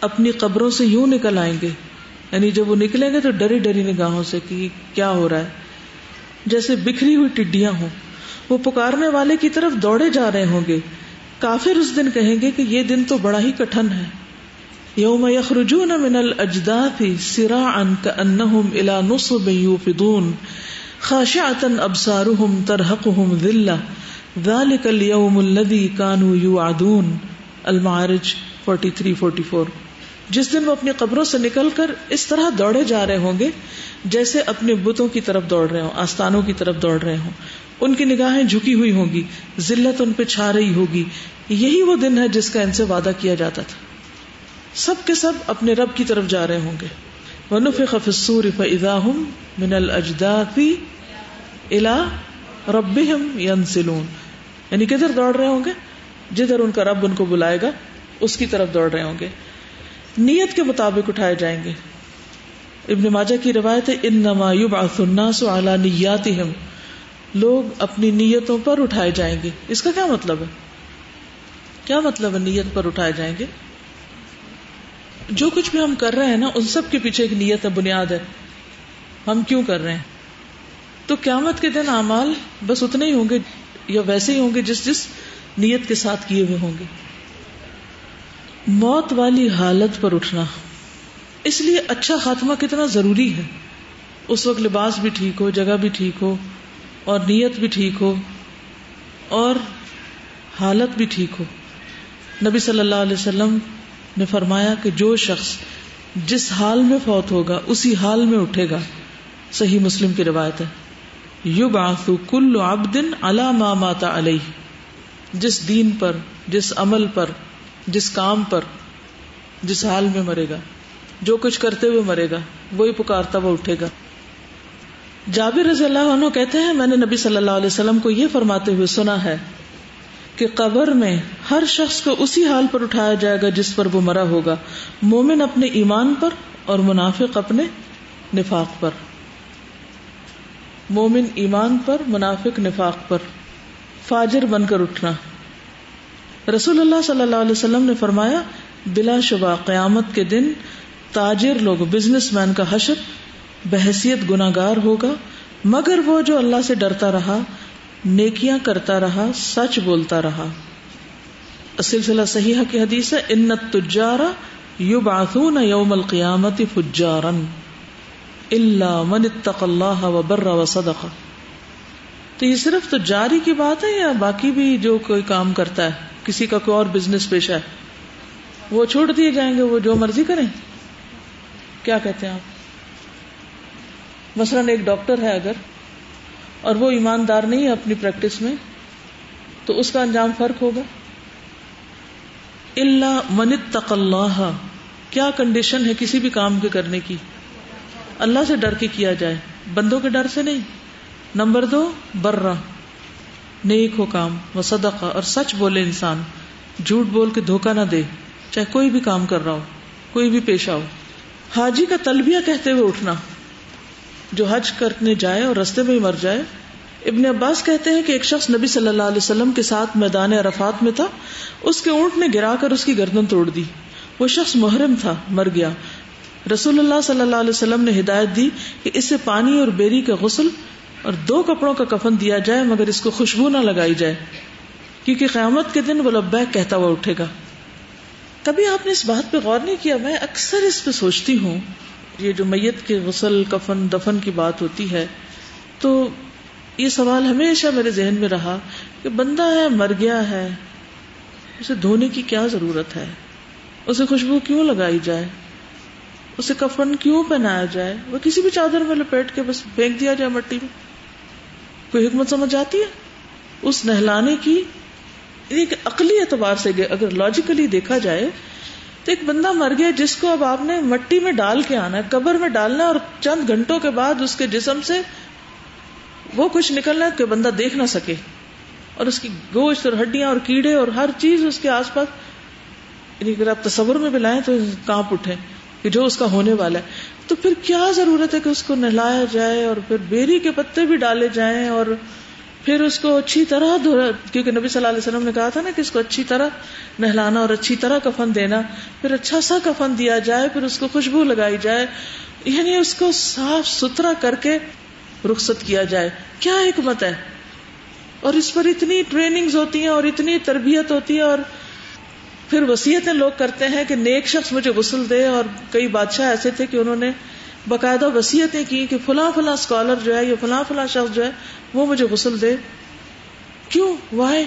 اپنی قبروں سے یوں نکل آئیں گے۔ یعنی جب وہ نکلیں گے تو ڈری ڈری نگاہوں سے کہ کیا ہو رہا ہے۔ جیسے بکھری ہوئی ٹڈیاں ہوں۔ وہ پکارنے والے کی طرف دوڑے جا رہے ہوں گے۔ کافر اس دن کہیں گے کہ یہ دن تو بڑا ہی کٹن ہے۔ یوم یخرجون من الاجداث سراعا كانهم الى نصب يوفضون خاشعة ابصارهم ترهقهم ذلة. ذلك اليوم الذي كانوا يوعدون. المعارج 43 44 جس دن وہ اپنی قبروں سے نکل کر اس طرح دوڑے جا رہے ہوں گے جیسے اپنے بتوں کی طرف دوڑ رہے ہوں، آستانوں کی طرف دوڑ رہے ہوں۔ ان کی نگاہیں جھکی ہوئی ہوں گی، ذلت ان پہ چھا رہی ہوگی۔ یہی وہ دن ہے جس کا ان سے وعدہ کیا جاتا تھا۔ سب کے سب اپنے رب کی طرف جا رہے ہوں گے۔ ونفخ في الصور فاذا هم من الاجداث الى ربهم ينسلون. یعنی کدھر دوڑ رہے ہوں گے؟ جدھر ان کا رب ان کو بلائے گا، اس کی طرف دوڑ رہے ہوں گے۔ نیت کے مطابق اٹھائے جائیں گے۔ ابن ماجہ کی روایت ہے، انما يبعث الناس على نياتهم لوگ اپنی نیتوں پر اٹھائے جائیں گے۔ اس کا کیا مطلب ہے؟ کیا مطلب ہے نیت پر اٹھائے جائیں گے؟ جو کچھ بھی ہم کر رہے ہیں نا، ان سب کے پیچھے ایک نیت ہے، بنیاد ہے۔ ہم کیوں کر رہے ہیں؟ تو قیامت کے دن اعمال بس اتنے ہی ہوں گے یا ویسے ہی ہوں گے جس جس نیت کے ساتھ کیے ہوئے ہوں گے۔ موت والی حالت پر اٹھنا۔ اس لیے اچھا خاتمہ کتنا ضروری ہے۔ اس وقت لباس بھی ٹھیک ہو، جگہ بھی ٹھیک ہو، اور نیت بھی ٹھیک ہو، اور حالت بھی ٹھیک ہو۔ نبی صلی اللہ علیہ وسلم نے فرمایا کہ جو شخص جس حال میں فوت ہوگا، اسی حال میں اٹھے گا۔ صحیح مسلم کی روایت ہے۔ یو باسو کل عبدن علا ما ماتا علیہ۔ جس دین پر، جس عمل پر، جس کام پر، جس حال میں مرے گا۔ جو کچھ کرتے ہوئے مرے گا، وہی پکارتا وہ اٹھے گا۔ جابر رضی اللہ عنہ کہتے ہیں، میں نے نبی صلی اللہ علیہ وسلم کو یہ فرماتے ہوئے سنا ہے کہ قبر میں ہر شخص کو اسی حال پر اٹھایا جائے گا جس پر وہ مرا ہوگا۔ مومن اپنے ایمان پر اور منافق اپنے نفاق پر۔ مومن ایمان پر، منافق نفاق پر۔ فاجر بن کر اٹھنا۔ رسول اللہ صلی اللہ علیہ وسلم نے فرمایا، بلا شبہ، قیامت کے دن تاجر لوگ بزنس مین کا حشر، بحثیت گناگار ہوگا۔ مگر وہ جو اللہ سے ڈرتا رہا نیکیاں کرتا رہا، سچ بولتا رہا۔ سلسلہ صحیح کی حدیث ہے انت تجارا یو باسون یوم القیامت فجارن اللہ من اتق اللہ و بر و صدق تو یہ صرف تو جاری کی بات ہے یا باقی بھی جو کوئی کام کرتا ہے، کسی کا کوئی اور بزنس پیشہ ہے؟ وہ چھوڑ دیے جائیں گے، وہ جو مرضی کریں۔ کیا کہتے ہیں آپ؟ مثلاً ایک ڈاکٹر ہے اگر اور وہ ایماندار نہیں ہے اپنی پریکٹس میں، تو اس کا انجام فرق ہوگا۔ اللہ منت اللہ کیا کنڈیشن ہے کسی بھی کام کے کرنے کی؟ اللہ سے ڈر کے کیا جائے؟ بندوں کے ڈر سے نہیں۔ نمبر دو برا نیک ہو کام، وہ صدقہ، اور سچ بولے انسان۔ جھوٹ بول کے دھوکا نہ دے، چاہے کوئی بھی کام کر رہا ہو، کوئی بھی پیشہ ہو۔ حاجی کا تلبیہ کہتے ہوئے اٹھنا۔ جو حج کرنے جائے اور رستے میں ہی مر جائے۔ ابن عباس کہتے ہیں کہ ایک شخص نبی صلی اللہ علیہ وسلم کے ساتھ میدان عرفات میں تھا۔ اس کے اونٹ نے گرا کر اس کی گردن توڑ دی۔ وہ شخص محرم تھا، مر گیا۔ رسول اللہ صلی اللہ علیہ وسلم نے ہدایت دی کہ اسے پانی اور بیری کا غسل اور دو کپڑوں کا کفن دیا جائے، مگر اس کو خوشبو نہ لگائی جائے۔ کیونکہ قیامت کے دن وہ لبیک کہتا ہوا اٹھے گا۔ کبھی آپ نے اس بات پہ غور نہیں کیا؟ میں اکثر اس پہ سوچتی ہوں یہ جو میت کے غسل، کفن، دفن کی بات ہوتی ہے، تو یہ سوال ہمیشہ میرے ذہن میں رہا کہ بندہ ہے، مر گیا ہے، اسے دھونے کی کیا ضرورت ہے؟ اسے خوشبو کیوں لگائی جائے؟ اسے کفن کیوں پہنایا جائے؟ وہ کسی بھی چادر میں لپیٹ کے بس پھینک دیا جائے مٹی میں۔ کوئی حکمت سمجھ آتی ہے؟ اس نہلانے کی ایک عقلی اعتبار سے اگر لاجیکلی دیکھا جائے تو ایک بندہ مر گیا جس کو اب آپ نے مٹی میں ڈال کے آنا ہے، قبر میں ڈالنا اور چند گھنٹوں کے بعد اس کے جسم سے وہ کچھ نکلنا کہ بندہ دیکھ نہ سکے۔ اور اس کی گوشت اور ہڈیاں اور کیڑے اور ہر چیز اس کے آس پاس۔ یعنی اگر آپ تصور میں بھی لائیں تو کانپ اٹھے کہ جو اس کا ہونے والا ہے۔ تو پھر کیا ضرورت ہے کہ اس کو نہلایا جائے اور پھر بیری کے پتے بھی ڈالے جائیں اور پھر اس کو اچھی طرح کیونکہ نبی صلی اللہ علیہ وسلم نے کہا تھا نا کہ اس کو اچھی طرح نہلانا اور اچھی طرح کفن دینا، پھر اچھا سا کفن دیا جائے، پھر اس کو خوشبو لگائی جائے یعنی اس کو صاف ستھرا کر کے رخصت کیا جائے۔ کیا حکمت ہے؟ اور اس پر اتنی ٹریننگ ہوتی ہیں اور اتنی تربیت ہوتی ہے اور پھر وسیعتیں لوگ کرتے ہیں کہ نیک شخص مجھے غسل دے۔ اور کئی بادشاہ ایسے تھے کہ انہوں نے باقاعدہ وسیعتیں کی کہ فلاں فلاں اسکالر جو ہے یا فلاں فلاں شخص جو ہے وہ مجھے غسل دے۔ کیوں؟ وائے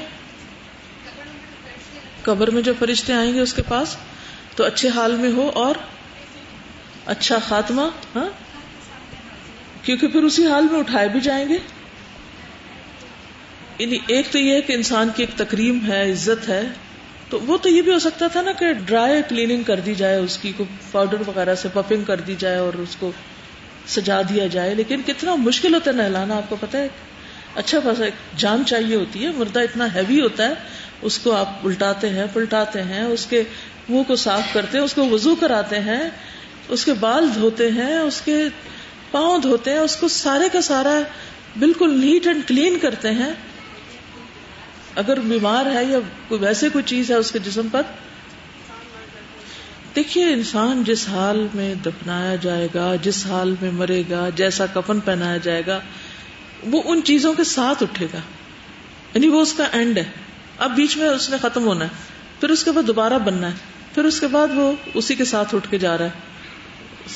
قبر میں جو فرشتے آئیں گے اس کے پاس، تو اچھے حال میں ہو اور اچھا خاتمہ ہاں؟ کیونکہ پھر اسی حال میں اٹھائے بھی جائیں گے۔ یعنی ایک تو یہ ہے کہ انسان کی ایک تکریم ہے، عزت ہے۔ تو وہ تو یہ بھی ہو سکتا تھا نا کہ ڈرائی کلیننگ کر دی جائے، اس کی پاؤڈر وغیرہ سے پفنگ کر دی جائے اور اس کو سجا دیا جائے۔ لیکن کتنا مشکل ہوتا ہے، نہلانا، آپ کو پتا ہے۔ اچھا بس جان چاہیے ہوتی ہے، مردہ اتنا ہیوی ہوتا ہے، اس کو آپ الٹاتے ہیں، پلٹاتے ہیں، اس کے منہ کو صاف کرتے ہیں، اس کو وضو کراتے ہیں، اس کے بال دھوتے ہیں، اس کے پاؤں دھوتے ہیں، اس کو سارے کا سارا بالکل نیٹ اینڈ کلین کرتے ہیں۔ اگر بیمار ہے یا کوئی ویسے کوئی چیز ہے اس کے جسم پر، دیکھیے انسان جس حال میں دفنایا جائے گا، جس حال میں مرے گا، جیسا کفن پہنایا جائے گا وہ ان چیزوں کے ساتھ اٹھے گا۔ یعنی وہ اس کا اینڈ ہے۔ اب بیچ میں اس نے ختم ہونا ہے۔ پھر اس کے بعد دوبارہ بننا ہے۔ پھر اس کے بعد وہ اسی کے ساتھ اٹھ کے جا رہا ہے۔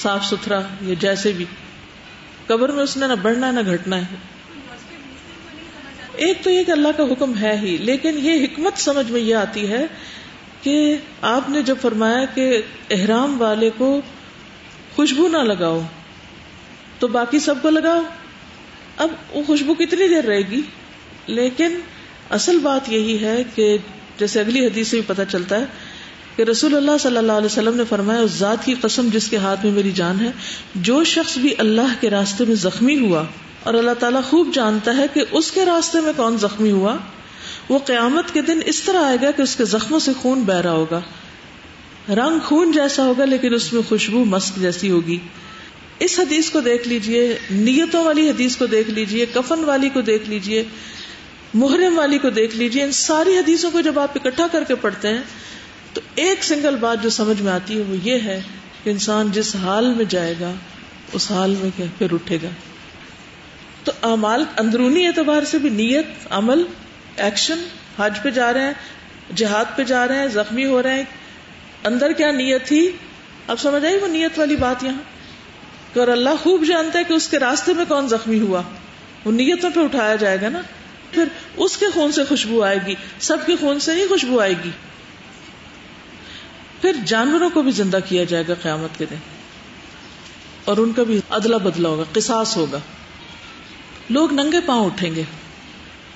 صاف ستھرا یا جیسے بھی۔ قبر میں اس نے نہ بڑھنا ہے نہ گھٹنا ہے۔ ایک تو یہ کہ اللہ کا حکم ہے ہی۔ لیکن یہ حکمت سمجھ میں یہ آتی ہے کہ آپ نے جب فرمایا کہ احرام والے کو خوشبو نہ لگاؤ، تو باقی سب کو لگاؤ۔ اب وہ خوشبو کتنی دیر رہے گی؟ لیکن اصل بات یہی ہے کہ جیسے اگلی حدیث سے بھی پتہ چلتا ہے کہ رسول اللہ صلی اللہ علیہ وسلم نے فرمایا، اس ذات کی قسم جس کے ہاتھ میں میری جان ہے، جو شخص بھی اللہ کے راستے میں زخمی ہوا اور اللہ تعالیٰ خوب جانتا ہے کہ اس کے راستے میں کون زخمی ہوا، وہ قیامت کے دن اس طرح آئے گا کہ اس کے زخموں سے خون بہ رہا ہوگا۔ رنگ خون جیسا ہوگا، لیکن اس میں خوشبو مست جیسی ہوگی۔ اس حدیث کو دیکھ لیجیے، نیتوں والی حدیث کو دیکھ لیجیے، کفن والی کو دیکھ لیجیے، محرم والی کو دیکھ لیجیے، ان ساری حدیثوں کو جب آپ اکٹھا کر کے پڑھتے ہیں، تو ایک سنگل بات جو سمجھ میں آتی ہے، وہ یہ ہے کہ انسان جس حال میں جائے گا، اس حال میں کیا؟ پھر اٹھے گا۔ تو امال اندرونی اعتبار سے بھی نیت، عمل، ایکشن، حج پہ جا رہے ہیں، جہاد پہ جا رہے ہیں، زخمی ہو رہے ہیں، اندر کیا نیت تھی؟ اب سمجھ آئی وہ نیت والی بات یہاں؟ کہ اور اللہ خوب جانتا ہے کہ اس کے راستے میں کون زخمی ہوا۔ وہ نیتوں پہ اٹھایا جائے گا نا۔ پھر اس کے خون سے خوشبو آئے گی۔ سب کے خون سے نہیں خوشبو آئے گی۔ پھر جانوروں کو بھی زندہ کیا جائے گا قیامت کے دن۔ اور ان کا بھی ادلا بدلا ہوگا، قصاص ہوگا۔ لوگ ننگے پاؤں اٹھیں گے۔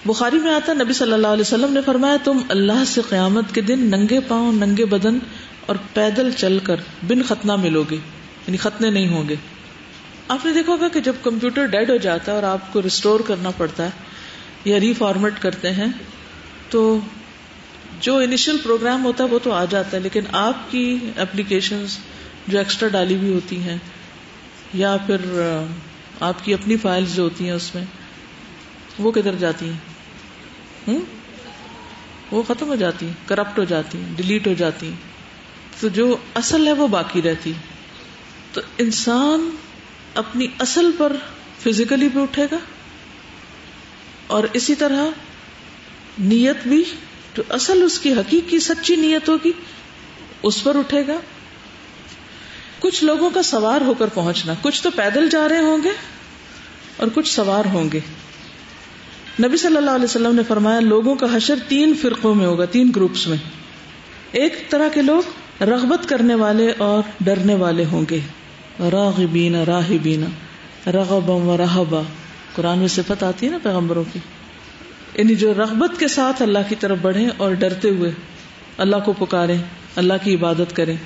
بخاری میں آتا نبی صلی اللہ علیہ وسلم نے فرمایا، تم اللہ سے قیامت کے دن ننگے پاؤں، ننگے بدن اور پیدل چل کر بن ختنہ ملو گے۔ یعنی ختنے نہیں ہوں گے۔ آپ نے دیکھا ہوگا کہ جب کمپیوٹر ڈیڈ ہو جاتا ہے اور آپ کو ریسٹور کرنا پڑتا ہے یا ری فارمیٹ کرتے ہیں، تو جو انیشل پروگرام ہوتا ہے وہ تو آ جاتا ہے، لیکن آپ کی اپلیکیشن جو ایکسٹرا ڈالی ہوئی ہوتی ہیں یا پھر آپ کی اپنی فائلز جو ہوتی ہیں اس میں، وہ کدھر جاتی ہیں؟ وہ ختم ہو جاتی ہیں کرپٹ ہو جاتی ہیں ڈیلیٹ ہو جاتی ہیں۔ تو جو اصل ہے وہ باقی رہتی۔ تو انسان اپنی اصل پر فزیکلی بھی اٹھے گا اور اسی طرح نیت بھی جو اصل اس کی حقیقی سچی نیت ہوگی، اس پر اٹھے گا۔ کچھ لوگوں کا سوار ہو کر پہنچنا، کچھ تو پیدل جا رہے ہوں گے اور کچھ سوار ہوں گے۔ نبی صلی اللہ علیہ وسلم نے فرمایا، لوگوں کا حشر تین فرقوں میں ہوگا، تین گروپس میں۔ ایک طرح کے لوگ رغبت کرنے والے اور ڈرنے والے ہوں گے۔ راغبین، راہبین رغبم و رہبا۔ قرآن میں صفت آتی ہے نا پیغمبروں کی۔ یعنی جو رغبت کے ساتھ اللہ کی طرف بڑھے اور ڈرتے ہوئے اللہ کو پکارے اللہ کی عبادت کریں۔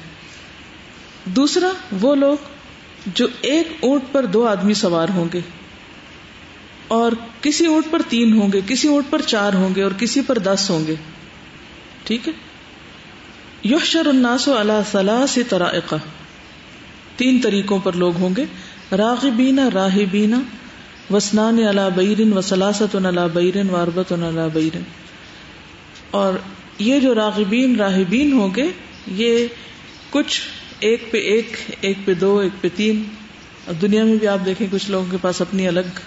دوسرا، وہ لوگ جو ایک اونٹ پر دو آدمی سوار ہوں گے اور کسی اونٹ پر تین ہوں گے، کسی اونٹ پر چار ہوں گے اور کسی پر دس ہوں گے۔ ٹھیک ہے؟ یحشر الناس علی ثلاث طرائق تین طریقوں پر لوگ ہوں گے۔ راغبین، راہبین، وسنان علی بیرن و سلاست علی بیرن و اربت بیرن۔ اور یہ جو راغبین، راہبین ہوں گے، یہ کچھ ایک پہ ایک ایک پہ دو، ایک پہ تین۔ اور دنیا میں بھی آپ دیکھیں کچھ لوگوں کے پاس اپنی الگ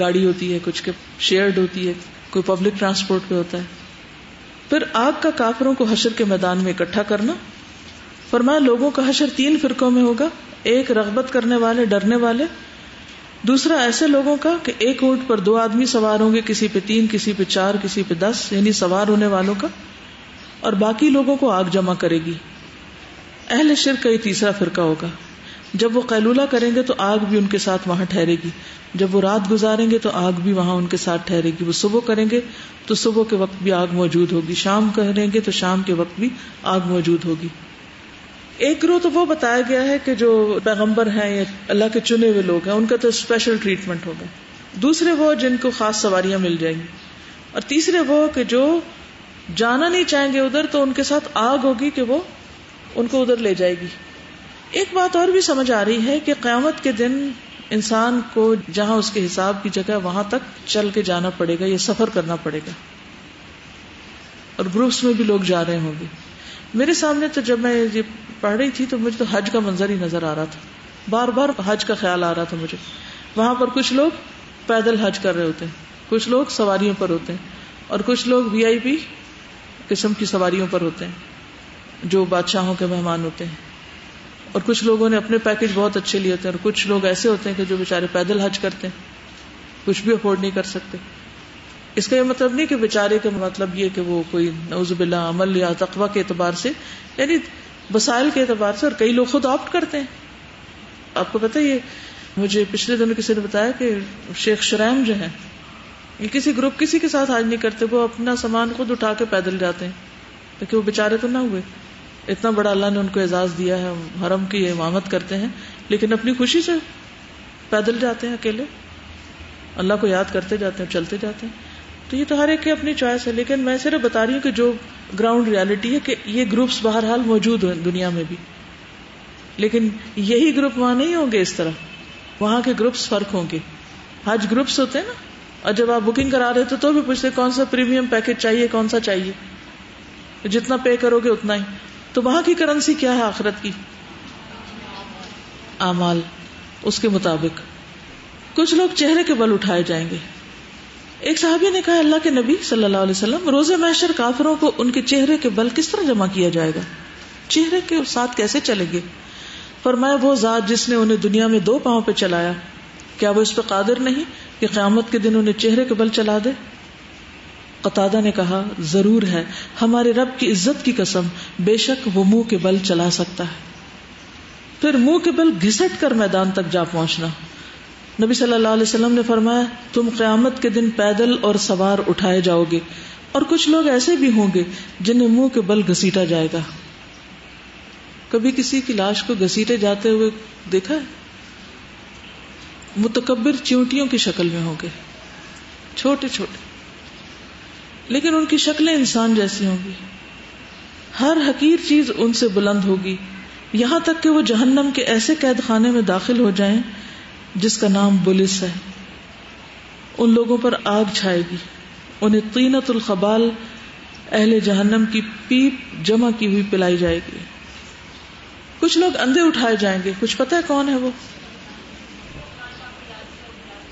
گاڑی ہوتی ہے، کچھ کے شیئرڈ ہوتی ہے، کوئی پبلک ٹرانسپورٹ پہ ہوتا ہے۔ پھر آگ کا کافروں کو حشر کے میدان میں اکٹھا کرنا۔ فرمایا لوگوں کا حشر تین فرقوں میں ہوگا، ایک رغبت کرنے والے، ڈرنے والے۔ دوسرا ایسے لوگوں کا کہ ایک اونٹ پر دو آدمی سوار ہوں گے، کسی پہ تین، کسی پہ چار، کسی پہ دس یعنی سوار ہونے والوں کا۔ اور باقی لوگوں کو آگ جمع کرے گی۔ اہل شرک کا یہ تیسرا فرقہ ہوگا۔ جب وہ قیلولہ کریں گے تو آگ بھی ان کے ساتھ وہاں ٹھہرے گی۔ جب وہ رات گزاریں گے تو آگ بھی وہاں ان کے ساتھ ٹھہرے گی۔ وہ صبح کریں گے تو صبح کے وقت بھی آگ موجود ہوگی۔ شام کریں گے تو شام کے وقت بھی آگ موجود ہوگی۔ ایک گروہ تو وہ بتایا گیا ہے کہ جو پیغمبر ہیں یا اللہ کے چنے ہوئے لوگ ہیں، ان کا تو اسپیشل ٹریٹمنٹ ہوگا۔ دوسرے وہ جن کو خاص سواریاں مل جائیں گی۔ اور تیسرے وہ کہ جو جانا نہیں چاہیں گے ادھر، تو ان کے ساتھ آگ ہوگی کہ وہ ان کو ادھر لے جائے گی۔ ایک بات اور بھی سمجھ آ رہی ہے کہ قیامت کے دن انسان کو جہاں اس کے حساب کی جگہ وہاں تک چل کے جانا پڑے گا یا سفر کرنا پڑے گا۔ اور گروپس میں بھی لوگ جا رہے ہوں گے۔ میرے سامنے تو جب میں یہ پڑھ رہی تھی تو مجھے تو حج کا منظر ہی نظر آ رہا تھا۔ بار بار حج کا خیال آ رہا تھا مجھے۔ وہاں پر کچھ لوگ پیدل حج کر رہے ہوتے ہیں۔ کچھ لوگ سواریوں پر ہوتے ہیں۔ اور کچھ لوگ وی آئی پی قسم کی سواریوں پر ہوتے ہیں۔ جو بادشاہوں کے مہمان ہوتے ہیں۔ اور کچھ لوگوں نے اپنے پیکج بہت اچھے لیے ہوتے ہیں۔ اور کچھ لوگ ایسے ہوتے ہیں کہ جو بےچارے پیدل حج کرتے ہیں۔ کچھ بھی افورڈ نہیں کر سکتے۔ اس کا یہ مطلب نہیں کہ بےچارے کا مطلب یہ کہ وہ کوئی نوز باللہ عمل یا تقوی کے اعتبار سے یعنی وسائل کے اعتبار سے اور کئی لوگ خود آپٹ کرتے ہیں۔ آپ کو پتا یہ مجھے پچھلے دنوں کسی نے بتایا کہ شیخ شرائم جو ہے یہ کسی گروپ کسی کے ساتھ حج نہیں کرتے، وہ اپنا سامان خود اٹھا کے پیدل جاتے ہیں کیونکہ وہ بےچارے تو نہ ہوئے۔ اتنا بڑا اللہ نے ان کو اعزاز دیا ہے، حرم کی امامت کرتے ہیں، لیکن اپنی خوشی سے پیدل جاتے ہیں اکیلے۔ اللہ کو یاد کرتے جاتے ہیں، چلتے جاتے ہیں۔ تو یہ تو ہر ایک کی اپنی چوائس ہے، لیکن میں صرف بتا رہی ہوں کہ جو گراؤنڈ ریالٹی ہے کہ یہ گروپس بہرحال موجود ہیں دنیا میں بھی۔ لیکن یہی گروپ وہاں نہیں ہوں گے اس طرح۔ وہاں کے گروپس فرق ہوں گے۔ حج گروپس ہوتے ہیں نا۔ اور جب آپ بکنگ کرا رہے تھے تو بھی پوچھتے کون سا پریمیم پیکج چاہیے، کون سا چاہیے؟ جتنا پے کرو گے اتنا ہی۔ تو وہاں کی کرنسی کیا ہے آخرت کی؟ امال اس کے مطابق۔ کچھ لوگ چہرے کے بل اٹھائے جائیں گے۔ ایک صحابی نے کہا، اللہ کے نبی صلی اللہ علیہ وسلم، روزے محشر کافروں کو ان کے چہرے کے بل کس طرح جمع کیا جائے گا؟ چہرے کے ساتھ کیسے چلیں گے؟ فرمایا، وہ ذات جس نے انہیں دنیا میں دو پاؤں پہ چلایا، کیا وہ اس پہ قادر نہیں کہ قیامت کے دن انہیں چہرے کے بل چلا دے؟ قطادہ نے کہا، ضرور ہے، ہمارے رب کی عزت کی قسم، بے شک وہ منہ کے بل چلا سکتا ہے۔ پھر منہ کے بل گھسٹ کر میدان تک جا پہنچنا۔ نبی صلی اللہ علیہ وسلم نے فرمایا، تم قیامت کے دن پیدل اور سوار اٹھائے جاؤ گے، اور کچھ لوگ ایسے بھی ہوں گے جنہیں منہ کے بل گھسیٹا جائے گا۔ کبھی کسی کی لاش کو گھسیٹے جاتے ہوئے دیکھا ہے؟ متکبر چیونٹیوں کی شکل میں ہوں گے، چھوٹے چھوٹے۔ لیکن ان کی شکلیں انسان جیسی ہوں گی۔ ہر حقیر چیز ان سے بلند ہوگی۔ یہاں تک کہ وہ جہنم کے ایسے قید خانے میں داخل ہو جائیں جس کا نام بلس ہے، ان لوگوں پر آگ چھائے گی۔ انہیں تینت الخبال اہل جہنم کی پیپ جمع کی ہوئی پلائی جائے گی۔ کچھ لوگ اندھے اٹھائے جائیں گے، کچھ پتہ ہے کون ہے وہ؟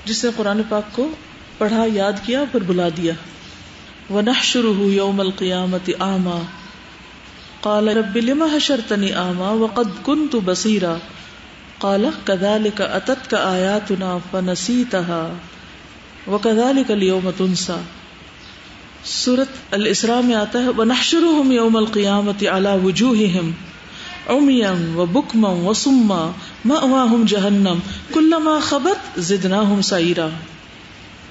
جس نے قرآن پاک کو پڑھا، یاد کیا، پھر بلا دیا۔ ونحشره يوم القيامة أعمى۔ قال رب لما حشرتني اعما وقد كنت بصيرا۔ قال كذلك اتتك اياتنا فنسيتها وكذلك اليوم تنسى۔ سورة الاسراء میں آتا ہے، ونحشرهم يوم القيامة على وجوههم عميا وبكما وصما مأواهم جهنم كلما خبت زدناهم سعيرا۔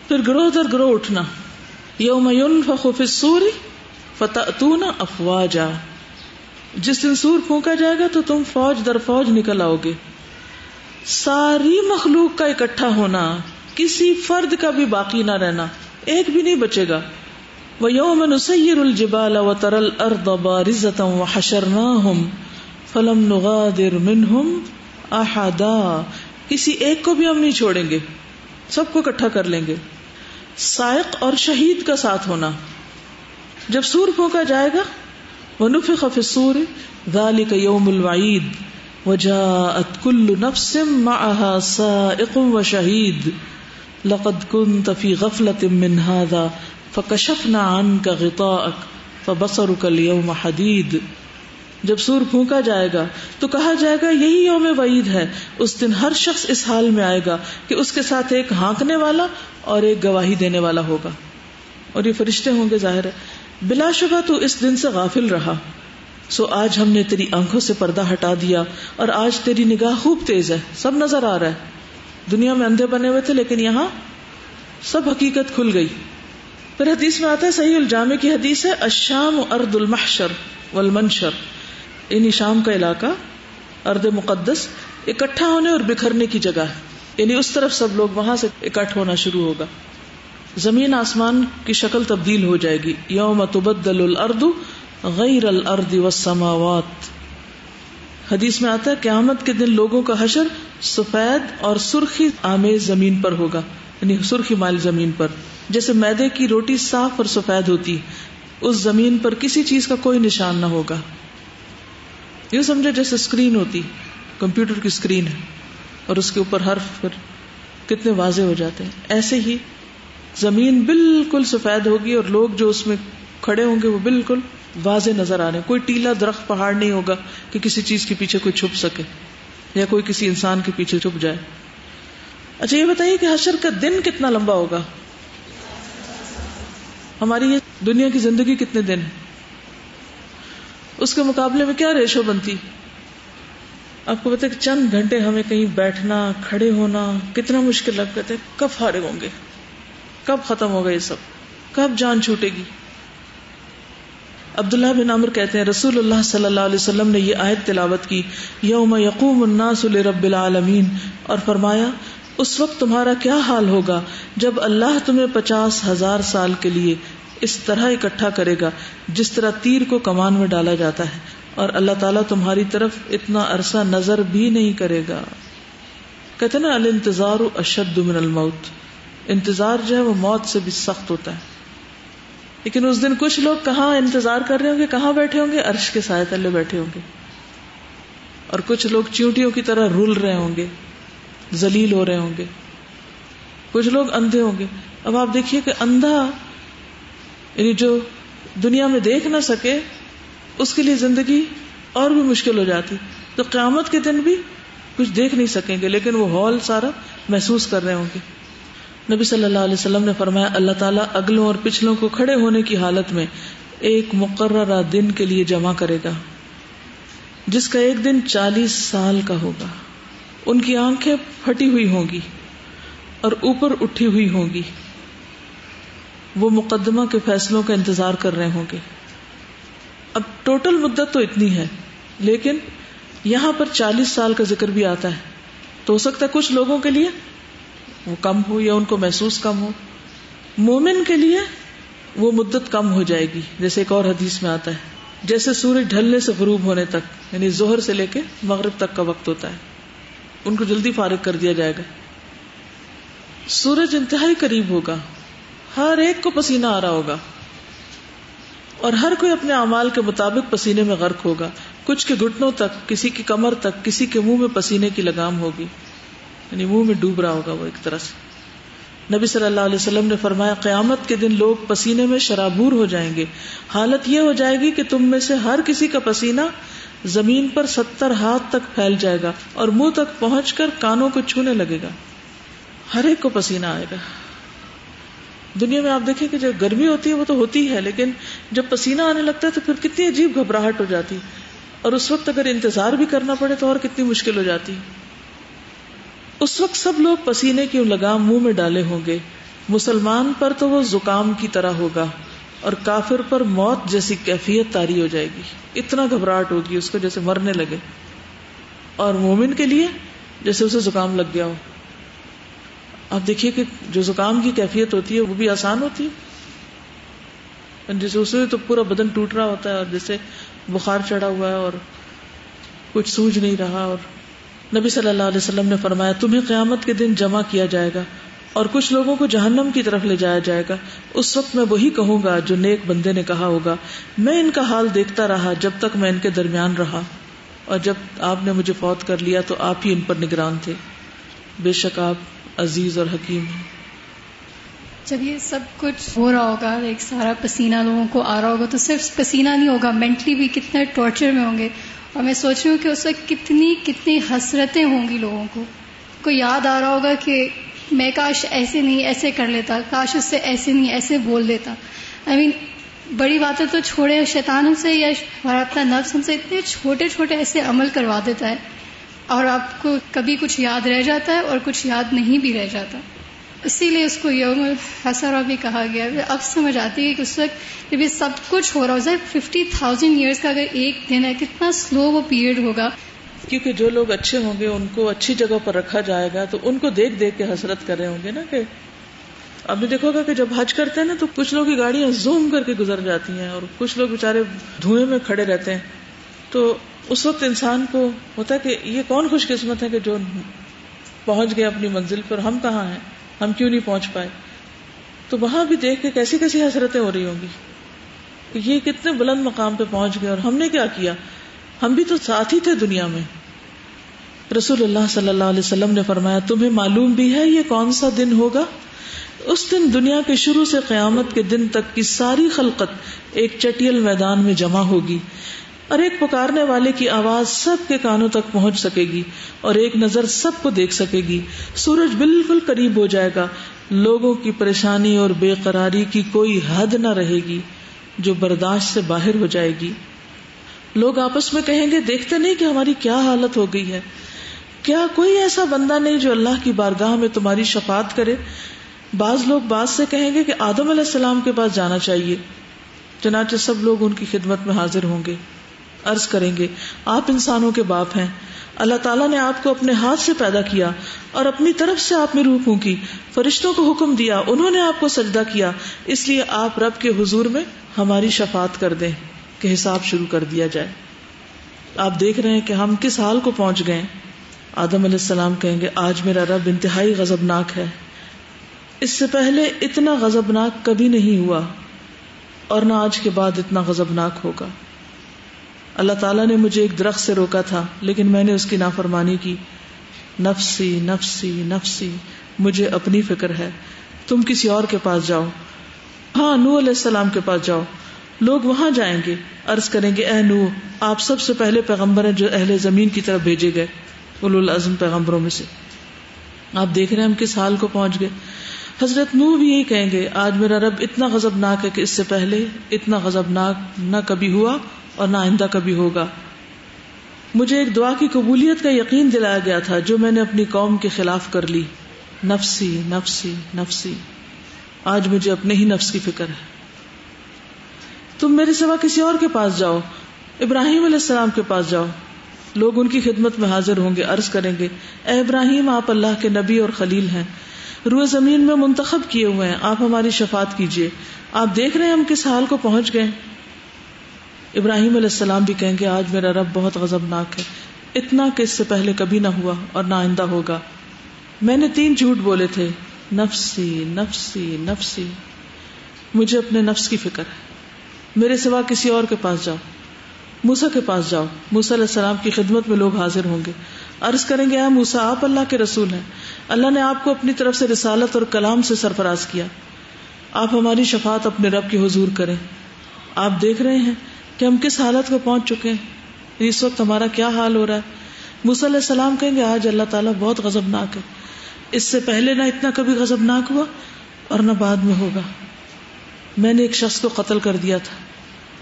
پھر گروہ در گروہ اٹھنا۔ یوم ينفخ في الصور فتأتون افواجا جس دن سور پھونکا جائے گا تو تم فوج در فوج نکل آؤ گے۔ ساری مخلوق کا اکٹھا ہونا، کسی فرد کا بھی باقی نہ رہنا، ایک بھی نہیں بچے گا۔ وہ یوم نسیر الجبال و ترل ارد بارزتا و حشرناہم فلم نغادر منہم احدا کسی ایک کو بھی ہم نہیں چھوڑیں گے، سب کو اکٹھا کر لیں گے۔ سائق اور شہید کا ساتھ ہونا۔ جب سور پھونکا جائے گا وہ نفق فسور ذالک یوم الوعید وجاءت كل نفس معها سائق وشهيد. لقد كنت في غفلة من هذا فكشفنا عنك غطاءك فبصرك اليوم حديد. جب سور پھونکا جائے گا تو کہا جائے گا یہی یوم وعید ہے، اس دن ہر شخص اس حال میں آئے گا کہ اس کے ساتھ ایک ہانکنے والا اور ایک گواہی دینے والا ہوگا۔ اور یہ فرشتے ہوں گے ظاہر ہے، بلا شبہ تو اس دن سے غافل رہا۔ سو آج ہم نے تیری آنکھوں سے پردہ ہٹا دیا اور آج تیری نگاہ خوب تیز ہے، سب نظر آ رہا ہے۔ دنیا میں اندھے بنے ہوئے تھے، لیکن یہاں سب حقیقت کھل گئی۔ پھر حدیث میں آتا ہے، صحیح الجامع کی حدیث ہے اشام ارد المحشر والمنشر۔ یعنی شام کا علاقہ ارد مقدس، اکٹھا ہونے اور بکھرنے کی جگہ ہے۔ یعنی اس طرف سب لوگ وہاں سے اکٹھ ہونا شروع ہوگا۔ زمین آسمان کی شکل تبدیل ہو جائے گی۔ یوم تبدل الارض غیر الارض والسماوات۔ حدیث میں آتا ہے قیامت کے دن لوگوں کا حشر سفید اور سرخی آمیز زمین پر ہوگا یعنی سرخی مائل زمین پر، جیسے میدے کی روٹی صاف اور سفید ہوتی، اس زمین پر کسی چیز کا کوئی نشان نہ ہوگا۔ یہ سمجھے جیسے اسکرین ہوتی، کمپیوٹر کی اسکرین ہے اور اس کے اوپر حرف پھر کتنے واضح ہو جاتے ہیں۔ ایسے ہی زمین بالکل سفید ہوگی اور لوگ جو اس میں کھڑے ہوں گے وہ بالکل واضح نظر آ رہے ہیں کوئی ٹیلا درخت پہاڑ نہیں ہوگا کہ کسی چیز کے پیچھے کوئی چھپ سکے یا کوئی کسی انسان کے پیچھے چھپ جائے۔ اچھا یہ بتائیے کہ حشر کا دن کتنا لمبا ہوگا؟ ہماری یہ دنیا کی زندگی کتنے دن ہے اس کے مقابلے میں کیا ریشو بنتی؟ آپ کو کہ چند گھنٹے ہمیں کہیں بیٹھنا، کھڑے ہونا کتنا مشکل لگتا ہے، کب فارغ ہوں گے؟ کب ختم ہوگا یہ سب؟ کب جان چھوٹے گی؟ عبداللہ بن عمر کہتے ہیں، رسول اللہ صلی اللہ علیہ وسلم نے یہ آیت تلاوت کی، یوم یقوم الناس لرب العالمین۔ اور فرمایا، اس وقت تمہارا کیا حال ہوگا جب اللہ تمہیں پچاس ہزار سال کے لیے اس طرح اکٹھا کرے گا، جس طرح تیر کو کمان میں ڈالا جاتا ہے۔ اور اللہ تعالیٰ تمہاری طرف اتنا عرصہ نظر بھی نہیں کرے گا۔ کہتے نا، الانتظار اشد من الموت۔ انتظار جو ہے وہ موت سے بھی سخت ہوتا ہے۔ لیکن اس دن کچھ لوگ کہاں انتظار کر رہے ہوں گے، کہاں بیٹھے ہوں گے؟ عرش کے سائے تلے بیٹھے ہوں گے۔ اور کچھ لوگ چیونٹیوں کی طرح رول رہے ہوں گے زلیل ہو رہے ہوں گے۔ کچھ لوگ اندھے ہوں گے۔ اب آپ دیکھیے کہ اندھا یعنی جو دنیا میں دیکھ نہ سکے، اس کے لیے زندگی اور بھی مشکل ہو جاتی۔ تو قیامت کے دن بھی کچھ دیکھ نہیں سکیں گے، لیکن وہ ہال سارا محسوس کر رہے ہوں گے۔ نبی صلی اللہ علیہ وسلم نے فرمایا، اللہ تعالیٰ اگلوں اور پچھلوں کو کھڑے ہونے کی حالت میں ایک مقررہ دن کے لیے جمع کرے گا، جس کا ایک دن چالیس سال کا ہوگا۔ ان کی آنکھیں پھٹی ہوئی ہوں گی اور اوپر اٹھی ہوئی ہوں گی۔ وہ مقدمہ کے فیصلوں کا انتظار کر رہے ہوں گے۔ اب ٹوٹل مدت تو اتنی ہے، لیکن یہاں پر چالیس سال کا ذکر بھی آتا ہے۔ تو ہو سکتا ہے کچھ لوگوں کے لیے وہ کم ہو یا ان کو محسوس کم ہو۔ مومن کے لیے وہ مدت کم ہو جائے گی۔ جیسے ایک اور حدیث میں آتا ہے۔ جیسے سورج ڈھلنے سے غروب ہونے تک یعنی زہر سے لے کے مغرب تک کا وقت ہوتا ہے۔ ان کو جلدی فارغ کر دیا جائے گا۔ سورج انتہائی قریب ہوگا۔ ہر ایک کو پسینہ آ رہا ہوگا۔ اور ہر کوئی اپنے اعمال کے مطابق پسینے میں غرق ہوگا۔ کچھ کے گھٹنوں تک، کسی کی کمر تک، کسی کے منہ میں پسینے کی لگام ہوگی۔ یعنی منہ میں ڈوب رہا ہوگا وہ ایک طرح سے۔ نبی صلی اللہ علیہ وسلم نے فرمایا، قیامت کے دن لوگ پسینے میں شرابور ہو جائیں گے۔ حالت یہ ہو جائے گی کہ تم میں سے ہر کسی کا پسینہ زمین پر ستر ہاتھ تک پھیل جائے گا اور منہ تک پہنچ کر کانوں کو چھونے لگے گا۔ ہر ایک کو پسینہ آئے گا۔ دنیا میں آپ دیکھیں کہ جب گرمی ہوتی ہے وہ تو ہوتی ہے، لیکن جب پسینہ آنے لگتا ہے تو پھر کتنی عجیب گھبراہٹ ہو جاتی۔ اور اس وقت اگر انتظار بھی کرنا پڑے تو اور کتنی مشکل ہو جاتی۔ اس وقت سب لوگ پسینے کی لگام منہ میں ڈالے ہوں گے۔ مسلمان پر تو وہ زکام کی طرح ہوگا اور کافر پر موت جیسی کیفیت تاری ہو جائے گی۔ اتنا گھبراہٹ ہوگی اس کو جیسے مرنے لگے۔ اور مومن کے لیے جیسے اسے زکام لگ گیا ہو۔ آپ دیکھیے کہ جو زکام کی کیفیت ہوتی ہے وہ بھی آسان ہوتی ہے۔ جیسے اسے تو پورا بدن ٹوٹ رہا ہوتا ہے اور جیسے بخار چڑھا ہوا ہے اور کچھ سوج نہیں رہا اور نبی صلی اللہ علیہ وسلم نے فرمایا، تمہیں قیامت کے دن جمع کیا جائے گا اور کچھ لوگوں کو جہنم کی طرف لے جایا جائے گا۔ اس وقت میں وہی کہوں گا جو نیک بندے نے کہا ہوگا۔ میں ان کا حال دیکھتا رہا جب تک میں ان کے درمیان رہا۔ اور جب آپ نے مجھے فوت کر لیا تو آپ ہی ان پر نگران تھے۔ بے شک آپ عزیز اور حکیم ہیں۔ جب یہ سب کچھ ہو رہا ہوگا، ایک سارا پسینہ لوگوں کو آ رہا ہوگا، تو صرف پسینہ نہیں ہوگا مینٹلی بھی کتنے ٹارچر میں ہوں گے۔ اور میں سوچ رہی ہوں کہ اس وقت کتنی کتنی حسرتیں ہوں گی لوگوں کو۔ کو یاد آ رہا ہوگا کہ میں کاش ایسے نہیں ایسے کر لیتا۔ کاش اس سے ایسے نہیں ایسے بول دیتا۔ آئی I مین mean, بڑی باتیں تو چھوڑے شیطانوں سے یا ہمارا اپنا نفس ہم سے اتنے چھوٹے چھوٹے ایسے عمل کروا دیتا ہے۔ اور آپ کو کبھی کچھ یاد رہ جاتا ہے اور کچھ یاد نہیں بھی رہ جاتا۔ اسی لیے اس کو یوم حسرا بھی کہا گیا اب سمجھ آتی ہے کہ اس وقت جب یہ سب کچھ ہو رہا ہو ففٹی تھاؤزینڈ ایئرس کا اگر ایک دن ہے، کتنا سلو وہ پیریڈ ہوگا۔ کیونکہ جو لوگ اچھے ہوں گے، ان کو اچھی جگہ پر رکھا جائے گا، تو ان کو دیکھ دیکھ کے حسرت کر رہے ہوں گے نا کہ اب نے دیکھو گا کہ جب حج کرتے ہیں نا، تو کچھ لوگ کی گاڑیاں زوم کر کے گزر جاتی ہیں اور کچھ لوگ بےچارے دھوئیں میں کھڑے رہتے ہیں۔ تو اس وقت انسان کو ہوتا ہے کہ یہ کون خوش قسمت ہے کہ جو پہنچ گئے اپنی منزل پر، ہم کہاں ہیں؟ ہم کیوں نہیں پہنچ پائے؟ تو وہاں بھی دیکھ کے کیسی کیسی حسرتیں ہو رہی ہوں گی؟ کہ یہ کتنے بلند مقام پہ پہنچ گئے اور ہم نے کیا کیا؟ ہم بھی تو ساتھ ہی تھے دنیا میں۔ رسول اللہ صلی اللہ علیہ وسلم نے فرمایا، تمہیں معلوم بھی ہے یہ کون سا دن ہوگا؟ اس دن دنیا کے شروع سے قیامت کے دن تک کی ساری خلقت ایک چٹیل میدان میں جمع ہوگی۔ اور ایک پکارنے والے کی آواز سب کے کانوں تک پہنچ سکے گی اور ایک نظر سب کو دیکھ سکے گی۔ سورج بالکل قریب ہو جائے گا۔ لوگوں کی پریشانی اور بے قراری کی کوئی حد نہ رہے گی جو برداشت سے باہر ہو جائے گی۔ لوگ آپس میں کہیں گے، دیکھتے نہیں کہ ہماری کیا حالت ہو گئی ہے۔ کیا کوئی ایسا بندہ نہیں جو اللہ کی بارگاہ میں تمہاری شفات کرے؟ بعض لوگ بعض سے کہیں گے کہ آدم علیہ السلام کے پاس جانا چاہیے۔ چنانچہ سب لوگ ان کی خدمت میں حاضر ہوں گے۔ عرض کریں گے، آپ انسانوں کے باپ ہیں۔ اللہ تعالیٰ نے آپ کو اپنے ہاتھ سے پیدا کیا اور اپنی طرف سے آپ میں روح پھونکی۔ فرشتوں کو حکم دیا، انہوں نے آپ کو سجدہ کیا۔ اس لیے آپ رب کے حضور میں ہماری شفات کر دیں کہ حساب شروع کر دیا جائے۔ آپ دیکھ رہے ہیں کہ ہم کس حال کو پہنچ گئے آدم علیہ السلام کہیں گے، آج میرا رب انتہائی غزبناک ہے۔ اس سے پہلے اتنا غزبناک کبھی نہیں ہوا اور نہ آج کے بعد اتنا غزبناک ہوگا۔ اللہ تعالیٰ نے مجھے ایک درخت سے روکا تھا، لیکن میں نے اس کی نافرمانی کی۔ نفسی نفسی نفسی، مجھے اپنی فکر ہے۔ تم کسی اور کے پاس جاؤ۔ ہاں نو علیہ السلام کے پاس جاؤ۔ لوگ وہاں جائیں گے۔ عرض کریں گے، اے نو آپ سب سے پہلے پیغمبر ہیں جو اہل زمین کی طرف بھیجے گئے اول العظم پیغمبروں میں سے۔ آپ دیکھ رہے ہیں ہم کس حال کو پہنچ گئے۔ حضرت نو بھی یہی کہیں گے، آج میرا رب اتنا غزبناک ہے کہ اس سے پہلے اتنا غزبناک نہ کبھی ہوا۔ اور نہ آئندہ کبھی ہوگا۔ مجھے ایک دعا کی قبولیت کا یقین دلایا گیا تھا جو میں نے اپنی قوم کے خلاف کر لی۔ نفسی نفسی نفسی۔ آج مجھے اپنے ہی نفس کی فکر ہے۔ تم میرے سوا کسی اور کے پاس جاؤ۔ ابراہیم علیہ السلام کے پاس جاؤ۔ لوگ ان کی خدمت میں حاضر ہوں گے، عرض کریں گے، اے ابراہیم، آپ اللہ کے نبی اور خلیل ہیں۔ روح زمین میں منتخب کیے ہوئے ہیں۔ آپ ہماری شفات کیجیے آپ دیکھ رہے ہیں ہم کس حال کو پہنچ گئے۔ ابراہیم علیہ السلام بھی کہیں گے، آج میرا رب بہت غضبناک ہے۔ اتنا کہ اس سے پہلے کبھی نہ ہوا اور نہ آئندہ ہوگا۔ میں نے تین جھوٹ بولے تھے، نفسی نفسی نفسی۔ مجھے اپنے نفس کی فکر ہے۔ میرے سوا کسی اور کے پاس جاؤ۔ موسا کے پاس جاؤ۔ موسا علیہ السلام کی خدمت میں لوگ حاضر ہوں گے۔ عرض کریں گے موسا آپ اللہ کے رسول ہیں۔ اللہ نے آپ کو اپنی طرف سے رسالت اور کلام سے سرفراز کیا۔ آپ ہماری شفاعت اپنے رب کی حضور کریں۔ آپ دیکھ رہے ہیں۔ کہ ہم کس حالت کو پہنچ چکے ہیں؟ اس وقت ہمارا کیا حال ہو رہا ہے؟ علیہ السلام کہیں گے، آج اللہ تعالیٰ بہت غزبناک ہے۔ اس سے پہلے نہ اتنا کبھی غزبناک ہوا اور نہ بعد میں ہوگا۔ میں نے ایک شخص کو قتل کر دیا تھا۔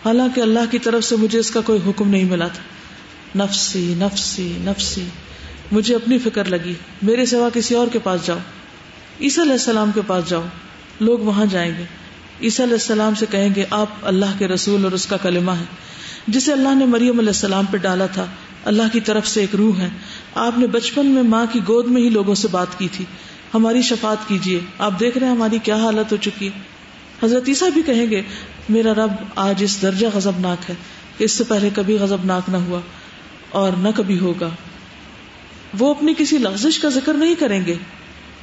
حالانکہ اللہ کی طرف سے مجھے اس کا کوئی حکم نہیں ملا تھا۔ نفسی نفسی نفسی۔ مجھے اپنی فکر لگی، میرے سوا کسی اور کے پاس جاؤ۔ عیسیٰ علیہ السلام کے پاس جاؤ۔ لوگ وہاں جائیں گے۔ عیسیٰ علیہ السلام سے کہیں گے، آپ اللہ کے رسول اور اس کا کلمہ ہے۔ جسے اللہ نے مریم علیہ السلام پہ ڈالا تھا، اللہ کی طرف سے ایک روح ہے۔ آپ نے بچپن میں ماں کی گود میں ہی لوگوں سے بات کی تھی۔ ہماری شفات کیجیے آپ دیکھ رہے ہیں ہماری کیا حالت ہو چکی۔ ہے حضرت عیسیٰ بھی کہیں گے، میرا رب آج اس درجہ غزبناک ہے۔ کہ اس سے پہلے کبھی غزبناک نہ ہوا اور نہ کبھی ہوگا۔ وہ اپنی کسی لفزش کا ذکر نہیں کریں گے،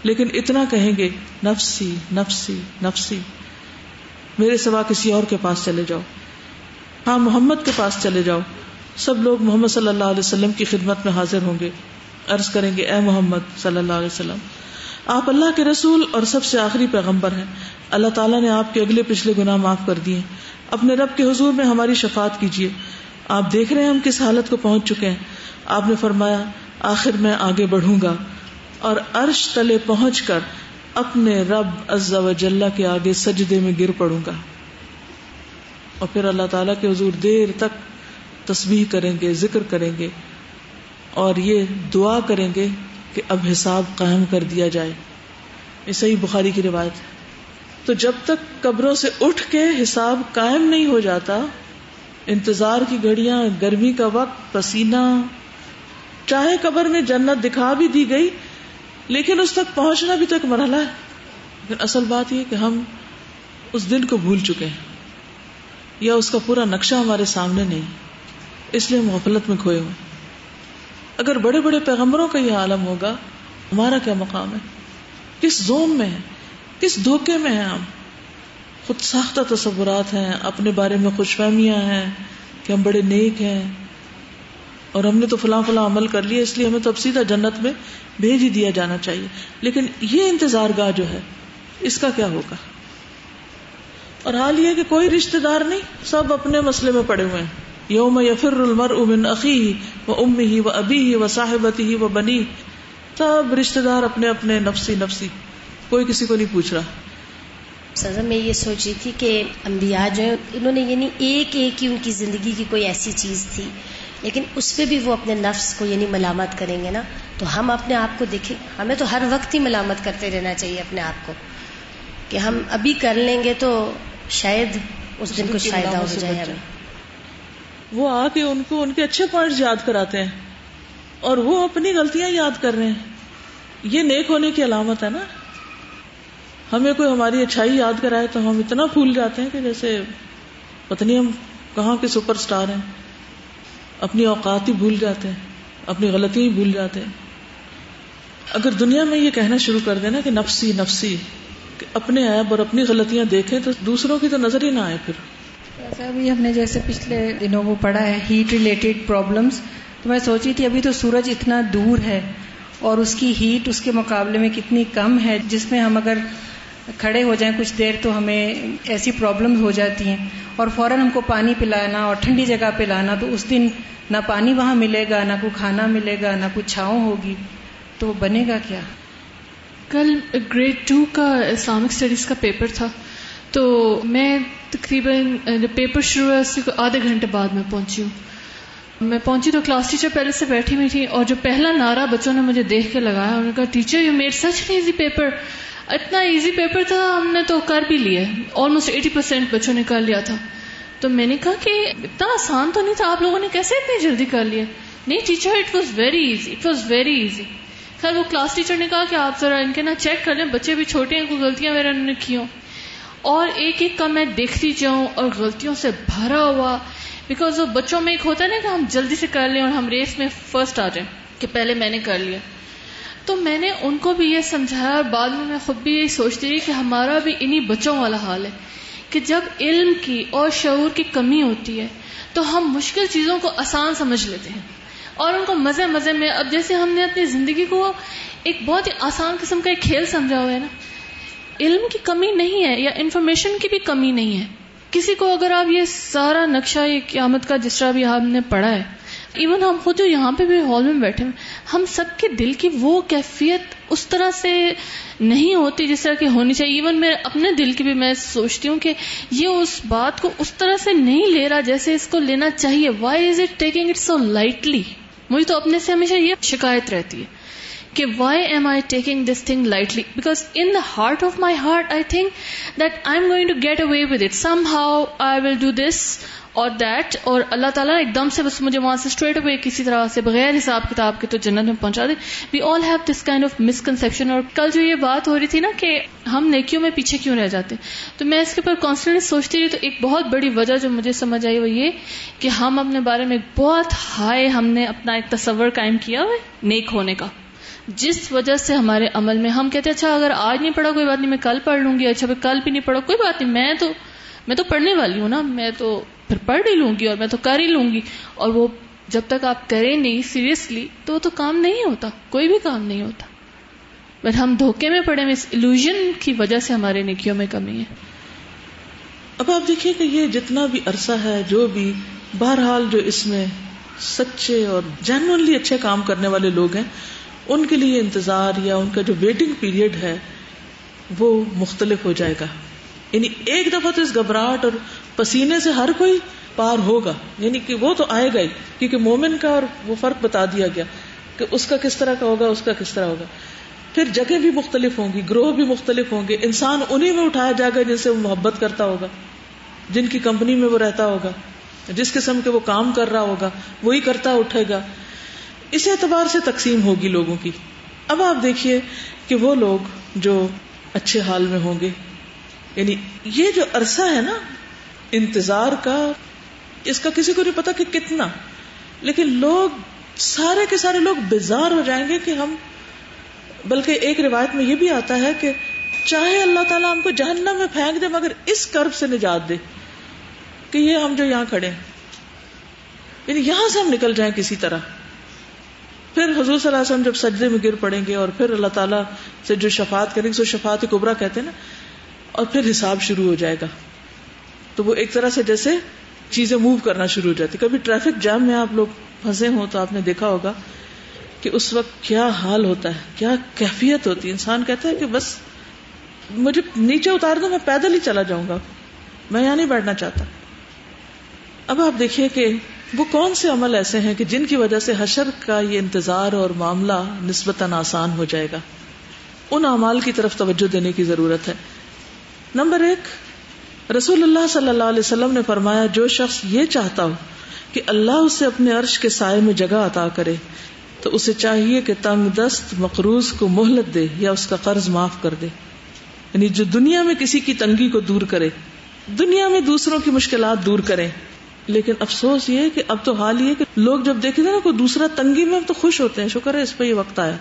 لیکن اتنا کہیں گے، نفسی نفسی نفسی۔ میرے سوا کسی اور کے پاس چلے جاؤ۔ ہاں محمد کے پاس چلے جاؤ۔ سب لوگ محمد صلی اللہ علیہ وسلم کی خدمت میں حاضر ہوں گے۔ عرض کریں گے، اے محمد صلی اللہ علیہ وسلم، آپ اللہ کے رسول اور سب سے آخری پیغمبر ہیں۔ اللہ تعالیٰ نے آپ کے اگلے پچھلے گناہ معاف کر دیے۔ اپنے رب کے حضور میں ہماری شفات کیجیے۔ آپ دیکھ رہے ہیں ہم کس حالت کو پہنچ چکے ہیں۔ آپ نے فرمایا، آخر میں آگے بڑھوں گا۔ اور عرش تلے پہنچ کر اپنے رب و جلہ کے آگے سجدے میں گر پڑوں گا۔ اور پھر اللہ تعالیٰ کے حضور دیر تک تصویر کریں گے، ذکر کریں گے اور یہ دعا کریں گے کہ اب حساب قائم کر دیا جائے۔ یہ صحیح بخاری کی روایت ہے۔ تو جب تک قبروں سے اٹھ کے حساب قائم نہیں ہو جاتا، انتظار کی گھڑیاں، گرمی کا وقت، پسینہ، چاہے قبر میں جنت دکھا بھی دی گئی لیکن اس تک پہنچنا بھی تو ایک مرحلہ ہے۔ لیکن اصل بات یہ کہ ہم اس دن کو بھول چکے ہیں۔ یا اس کا پورا نقشہ ہمارے سامنے نہیں۔ اس لیے ہم غفلت میں کھوئے ہوئے۔ اگر بڑے بڑے پیغمبروں کا یہ عالم ہوگا، ہمارا کیا مقام ہے؟ کس زوم میں ہے کس دھوکے میں ہیں ہم؟ خود ساختہ تصورات ہیں، اپنے بارے میں خوش فہمیاں ہیں کہ ہم بڑے نیک ہیں۔ اور ہم نے تو فلاں فلاں عمل کر لیا، اس لیے ہمیں تو اب سیدھا جنت میں بھیج ہی دیا جانا چاہیے۔ لیکن یہ انتظار گاہ جو ہے، اس کا کیا ہوگا؟ اور حال یہ کہ کوئی رشتے دار نہیں، سب اپنے مسئلے میں پڑے ہوئے ہیں۔ یوم یفر المر امن عقی و ام ہی و ابی ہی و صاحبتی ہی و بنی سب رشتے دار اپنے اپنے نفسی نفسی، کوئی کسی کو نہیں پوچھ رہا۔ سزا، میں یہ سوچ رہی تھی کہ انبیاء جو ہیں، انہوں نے یعنی ایک ایک ہی ان کی زندگی کی کوئی ایسی چیز تھی لیکن اس پہ بھی وہ اپنے نفس کو یعنی ملامت کریں گے نا، تو ہم اپنے آپ کو دیکھیں، ہمیں تو ہر وقت ہی ملامت کرتے رہنا چاہیے اپنے آپ کو، کہ ہم ابھی کر لیں گے تو شاید اس دن کچھ فائدہ ہو جائے ہمیں۔ وہ آ کے ان کو، ان کے اچھے پوائنٹ یاد کراتے ہیں اور وہ اپنی غلطیاں یاد کر رہے ہیں۔ یہ نیک ہونے کی علامت ہے نا۔ ہمیں کوئی ہماری اچھائی یاد کرائے تو ہم اتنا بھول جاتے ہیں کہ جیسے پتنی ہم کہاں کے سپر اسٹار ہیں۔ اپنی اوقات ہی بھول جاتے ہیں، اپنی غلطی ہی بھول جاتے ہیں۔ اگر دنیا میں یہ کہنا شروع کر دینا کہ نفسی نفسی، کہ اپنے ایب اور اپنی غلطیاں دیکھیں تو دوسروں کی تو نظر ہی نہ آئے پھر۔ ایسا بھی ہم نے جیسے پچھلے دنوں وہ پڑھا ہے ہیٹ ریلیٹڈ پرابلمس تو میں سوچی تھی ابھی تو سورج اتنا دور ہے اور اس کی ہیٹ اس کے مقابلے میں کتنی کم ہے، جس میں ہم اگر کھڑے ہو جائیں کچھ دیر تو ہمیں ایسی پرابلم ہو جاتی ہیں۔ اور فوراً ہم کو پانی پلانا اور ٹھنڈی جگہ پہ لانا تو اس دن نہ پانی وہاں ملے گا، نہ کوئی کھانا ملے گا، نہ کوئی چھاؤں ہوگی۔ تو بنے گا کیا؟ کل گریڈ ٹو کا اسلامک اسٹڈیز کا پیپر تھا۔ تو میں تقریباً جب پیپر شروع ہوا اس سے آدھے گھنٹے بعد میں پہنچی ہوں۔ میں پہنچی تو کلاس ٹیچر پہلے سے بیٹھی ہوئی تھی اور جو پہلا نعرہ بچوں نے مجھے دیکھ کے لگایا، انہوں نے کہا teacher you made such an easy paper اتنا ایزی پیپر تھا، ہم نے تو کر بھی لیا آلموسٹ ایٹی پرسینٹ بچوں نے کر لیا تھا۔ تو میں نے کہا کہ اتنا آسان تو نہیں تھا، آپ لوگوں نے کیسے اتنی جلدی کر لیا؟ نہیں teacher it was very easy it was very easy خیر، وہ کلاس ٹیچر نے کہا کہ آپ ذرا ان کے نا چیک کر لیں، بچے بھی چھوٹے ہیں، کوئی غلطیاں میرے نے کی ہوں۔ اور ایک ایک کا میں دیکھتی جاؤں اور غلطیوں سے بھرا ہوا۔ بیکاز وہ بچوں میں ایک ہوتا ہے نا کہ ہم جلدی سے کر لیں اور ہم ریس میں فرسٹ آ جائیں، کہ پہلے میں نے کر لیا۔ تو میں نے ان کو بھی یہ سمجھایا اور بعد میں میں خود بھی یہی سوچتی رہی کہ ہمارا بھی انہی بچوں والا حال ہے کہ جب علم کی اور شعور کی کمی ہوتی ہے تو ہم مشکل چیزوں کو آسان سمجھ لیتے ہیں اور ان کو مزے مزے میں اب جیسے ہم نے اپنی زندگی کو ایک بہت ہی آسان قسم کا ایک کھیل سمجھا ہوا ہے نا، علم کی کمی نہیں ہے یا انفارمیشن کی بھی کمی نہیں ہے۔ کسی کو اگر آپ یہ سارا نقشہ، یہ قیامت کا جس طرح بھی آپ نے پڑھا ہے ایون ہم خود جو یہاں پہ بھی ہال میں بیٹھے ہیں ہم سب کے دل کی وہ کیفیت اس طرح سے نہیں ہوتی جس طرح کی ہونی چاہیے. ایون میں اپنے دل کی بھی میں سوچتی ہوں کہ یہ اس بات کو اس طرح سے نہیں لے رہا جیسے اس کو لینا چاہیے. Why is it taking it so lightly مجھے تو اپنے سے ہمیشہ یہ شکایت رہتی ہے کہ why am I taking this thing lightly because in the heart of my heart I think that I am going to get away with it somehow I will do this or that اور اللہ تعالیٰ ایک دم سے بس مجھے وہاں سے اسٹریٹ اوے کسی طرح سے بغیر حساب کتاب کے تو جنت میں پہنچا دے۔ We all have this kind of misconception اور کل جو یہ بات ہو رہی تھی نا کہ ہم نیکیوں میں پیچھے کیوں رہ جاتے تو میں اس کے اوپر کانسٹنٹلی سوچتی رہی تو ایک بہت بڑی وجہ جو مجھے سمجھ آئی وہ یہ کہ ہم اپنے بارے میں بہت ہائی ہم نے اپنا ایک تصور قائم کیا ہوا نیک ہونے کا۔ جس وجہ سے ہمارے عمل میں ہم کہتے ہیں اچھا اگر آج نہیں پڑھا، کوئی بات نہیں، میں کل پڑھ لوں گی اچھا کل بھی نہیں پڑھا، کوئی بات نہیں، میں تو میں تو پڑھنے والی ہوں نا، میں تو پھر پڑھ ہی لوں گی اور میں تو کر ہی لوں گی۔ اور وہ جب تک آپ کریں نہیں سیریسلی تو وہ تو کام نہیں ہوتا، کوئی بھی کام نہیں ہوتا۔ بٹ ہم دھوکے میں پڑے اس الوژن کی وجہ سے ہمارے نیکیوں میں کمی ہے۔ اب آپ دیکھیے کہ یہ جتنا بھی عرصہ ہے، جو بھی، بہرحال جو اس میں سچے اور جینونلی اچھے کام کرنے والے لوگ ہیں، ان کے لیے انتظار یا ان کا جو ویٹنگ پیریڈ ہے، وہ مختلف ہو جائے گا۔ یعنی ایک دفعہ تو اس گھبراہٹ اور پسینے سے ہر کوئی پار ہوگا۔ یعنی کہ وہ تو آئے گا ہی کیونکہ مومن کا اور وہ فرق بتا دیا گیا کہ اس کا کس طرح کا ہوگا، اس کا کس طرح ہوگا۔ پھر جگہ بھی مختلف ہوں گی، گروہ بھی مختلف ہوں گے، انسان انہیں میں اٹھایا جائے گا جن سے وہ محبت کرتا ہوگا، جن کی کمپنی میں وہ رہتا ہوگا، جس قسم کے وہ کام کر رہا ہوگا، وہی کرتا اٹھے گا۔ اس اعتبار سے تقسیم ہوگی لوگوں کی۔ اب آپ دیکھیے کہ وہ لوگ جو اچھے حال میں ہوں گے یعنی یہ جو عرصہ ہے نا انتظار کا، اس کا کسی کو نہیں پتا کہ کتنا۔ لیکن لوگ، سارے کے سارے لوگ بیزار ہو جائیں گے کہ ہم، بلکہ ایک روایت میں یہ بھی آتا ہے کہ چاہے اللہ تعالیٰ ہم کو جہنم میں پھینک دے، مگر اس کرب سے نجات دے کہ یہ ہم جو یہاں کھڑے ہیں۔ یعنی یہاں سے ہم نکل جائیں کسی طرح۔ پھر حضور صلی اللہ علیہ وسلم جب سجدے میں گر پڑیں گے اور پھر اللہ تعالیٰ سے جو شفات کریں گے، سو شفات کبرا کہتے ہیں نا اور پھر حساب شروع ہو جائے گا۔ تو وہ ایک طرح سے جیسے چیزیں موو کرنا شروع ہو جاتی۔ کبھی ٹریفک جام میں آپ لوگ پھنسے ہوں تو آپ نے دیکھا ہوگا کہ اس وقت کیا حال ہوتا ہے، کیا کیفیت ہوتی ہے۔ انسان کہتا ہے کہ بس مجھے نیچے اتار دو، میں پیدل ہی چلا جاؤں گا۔ میں یہاں نہیں بیٹھنا چاہتا۔ اب آپ دیکھیے کہ وہ کون سے عمل ایسے ہیں کہ جن کی وجہ سے حشر کا یہ انتظار اور معاملہ نسبتاً آسان ہو جائے گا۔ ان اعمال کی طرف توجہ دینے کی ضرورت ہے۔ نمبر ایک، رسول اللہ صلی اللہ علیہ وسلم نے فرمایا، جو شخص یہ چاہتا ہو کہ اللہ اسے اپنے عرش کے سائے میں جگہ عطا کرے، تو اسے چاہیے کہ تنگ دست، مقروض کو مہلت دے یا اس کا قرض معاف کر دے۔ یعنی جو دنیا میں کسی کی تنگی کو دور کرے، دنیا میں دوسروں کی مشکلات دور کرے۔ لیکن افسوس یہ کہ اب تو حال یہ کہ لوگ جب دیکھتے نا، کوئی دوسرا تنگی میں اب تو خوش ہوتے ہیں، شکر ہے، اس پہ یہ وقت آیا۔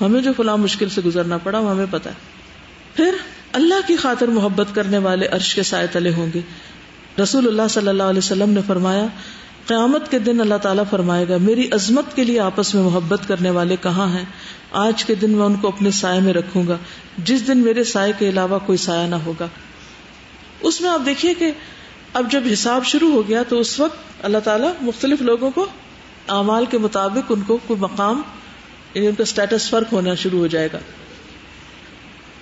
ہمیں جو فلاں مشکل سے گزرنا پڑا، وہ ہمیں پتا ہے۔ پھر اللہ کی خاطر محبت کرنے والے عرش کے سائے تلے ہوں گے۔ رسول اللہ صلی اللہ علیہ وسلم نے فرمایا، قیامت کے دن اللہ تعالیٰ فرمائے گا، میری عظمت کے لیے آپس میں محبت کرنے والے کہاں ہیں؟ آج کے دن میں ان کو اپنے سائے میں رکھوں گا، جس دن میرے سائے کے علاوہ کوئی سایہ نہ ہوگا۔ اس میں آپ دیکھیے کہ اب جب حساب شروع ہو گیا تو اس وقت اللہ تعالیٰ مختلف لوگوں کو اعمال کے مطابق ان کو کوئی مقام یعنی ان کا اسٹیٹس فرق ہونا شروع ہو جائے گا۔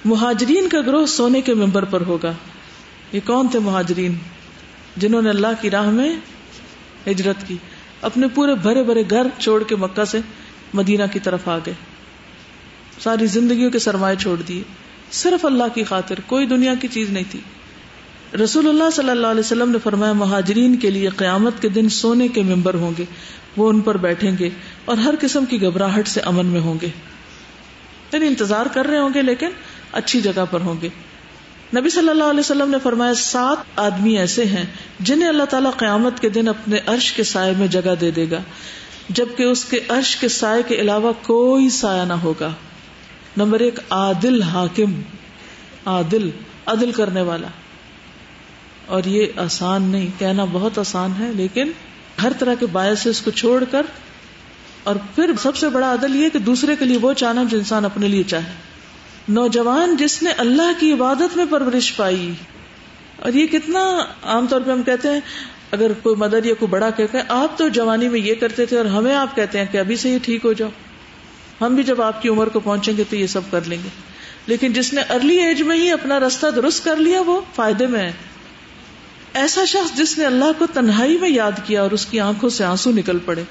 مہاجرین کا گروہ سونے کے ممبر پر ہوگا۔ یہ کون تھے مہاجرین جنہوں نے اللہ کی راہ میں ہجرت کی؟ اپنے پورے بھرے بھرے گھر چھوڑ کے مکہ سے مدینہ کی طرف آ گئے۔ ساری زندگیوں کے سرمایہ چھوڑ دیے۔ صرف اللہ کی خاطر، کوئی دنیا کی چیز نہیں تھی۔ رسول اللہ صلی اللہ علیہ وسلم نے فرمایا، مہاجرین کے لیے قیامت کے دن سونے کے ممبر ہوں گے۔ وہ ان پر بیٹھیں گے اور ہر قسم کی گھبراہٹ سے امن میں ہوں گے۔ یعنی انتظار کر رہے ہوں گے، لیکن اچھی جگہ پر ہوں گے۔ نبی صلی اللہ علیہ وسلم نے فرمایا، سات آدمی ایسے ہیں جنہیں اللہ تعالیٰ قیامت کے دن اپنے عرش کے سائے میں جگہ دے دے گا، جبکہ اس کے عرش کے سائے کے علاوہ کوئی سایہ نہ ہوگا۔ نمبر ایک، عادل حاکم، عادل، عدل کرنے والا۔ اور یہ آسان نہیں، کہنا بہت آسان ہے، لیکن ہر طرح کے باعث اس کو چھوڑ کر، اور پھر سب سے بڑا عدل یہ کہ دوسرے کے لیے وہ چاہنا جو انسان اپنے لیے چاہے۔ نوجوان جس نے اللہ کی عبادت میں پرورش پائی۔ اور یہ کتنا عام طور پہ ہم کہتے ہیں، اگر کوئی مدر یا کوئی بڑا کہتے ہیں آپ تو جوانی میں یہ کرتے تھے اور ہمیں آپ کہتے ہیں کہ ابھی سے یہ ٹھیک ہو جاؤ۔ ہم بھی جب آپ کی عمر کو پہنچیں گے تو یہ سب کر لیں گے۔ لیکن جس نے ارلی ایج میں ہی اپنا رستہ درست کر لیا، وہ فائدے میں ہے۔ ایسا شخص جس نے اللہ کو تنہائی میں یاد کیا اور اس کی آنکھوں سے آنسو نکل پڑے۔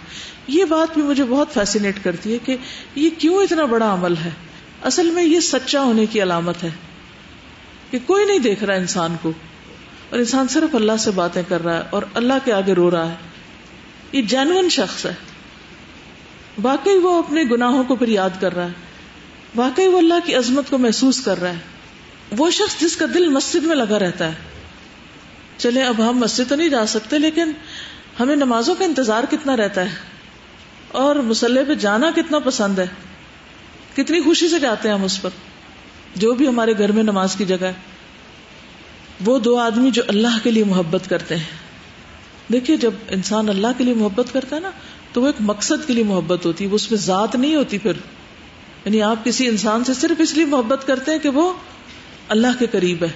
یہ بات بھی مجھے بہت فیسینیٹ کرتی ہے کہ یہ کیوں اتنا بڑا عمل ہے؟ اصل میں یہ سچا ہونے کی علامت ہے کہ کوئی نہیں دیکھ رہا انسان کو اور انسان صرف اللہ سے باتیں کر رہا ہے اور اللہ کے آگے رو رہا ہے۔ یہ جینون شخص ہے۔ واقعی وہ اپنے گناہوں کو پھر یاد کر رہا ہے۔ واقعی وہ اللہ کی عظمت کو محسوس کر رہا ہے۔ وہ شخص جس کا دل مسجد میں لگا رہتا ہے۔ چلے اب ہم مسجد تو نہیں جا سکتے لیکن ہمیں نمازوں کا انتظار کتنا رہتا ہے اور مسلح پہ جانا کتنا پسند ہے۔ کتنی خوشی سے جاتے ہیں ہم اس پر۔ جو بھی ہمارے گھر میں نماز کی جگہ ہے، وہ دو آدمی جو اللہ کے لیے محبت کرتے ہیں۔ دیکھیے، جب انسان اللہ کے لیے محبت کرتا ہے نا، تو وہ ایک مقصد کے لیے محبت ہوتی ہے، وہ اس میں ذات نہیں ہوتی پھر۔ یعنی آپ کسی انسان سے صرف اس لیے محبت کرتے ہیں کہ وہ اللہ کے قریب ہے۔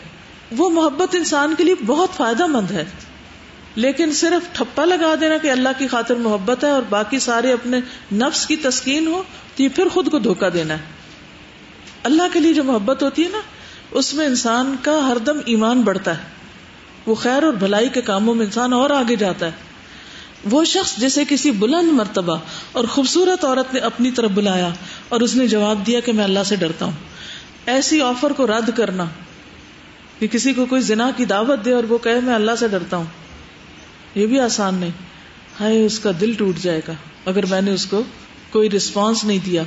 وہ محبت انسان کے لیے بہت فائدہ مند ہے۔ لیکن صرف ٹھپا لگا دینا کہ اللہ کی خاطر محبت ہے اور باقی سارے اپنے نفس کی تسکین ہو، تو یہ پھر خود کو دھوکا دینا ہے۔ اللہ کے لیے جو محبت ہوتی ہے نا، اس میں انسان کا ہر دم ایمان بڑھتا ہے۔ وہ خیر اور بھلائی کے کاموں میں انسان اور آگے جاتا ہے۔ وہ شخص جسے کسی بلند مرتبہ اور خوبصورت عورت نے اپنی طرف بلایا اور اس نے جواب دیا کہ میں اللہ سے ڈرتا ہوں۔ ایسی آفر کو رد کرنا، کہ کسی کو کوئی زنا کی دعوت دے اور وہ کہے میں اللہ سے ڈرتا ہوں۔ یہ بھی آسان نہیں۔ ہائے، اس کا دل ٹوٹ جائے گا اگر میں نے اس کو کوئی رسپانس نہیں دیا۔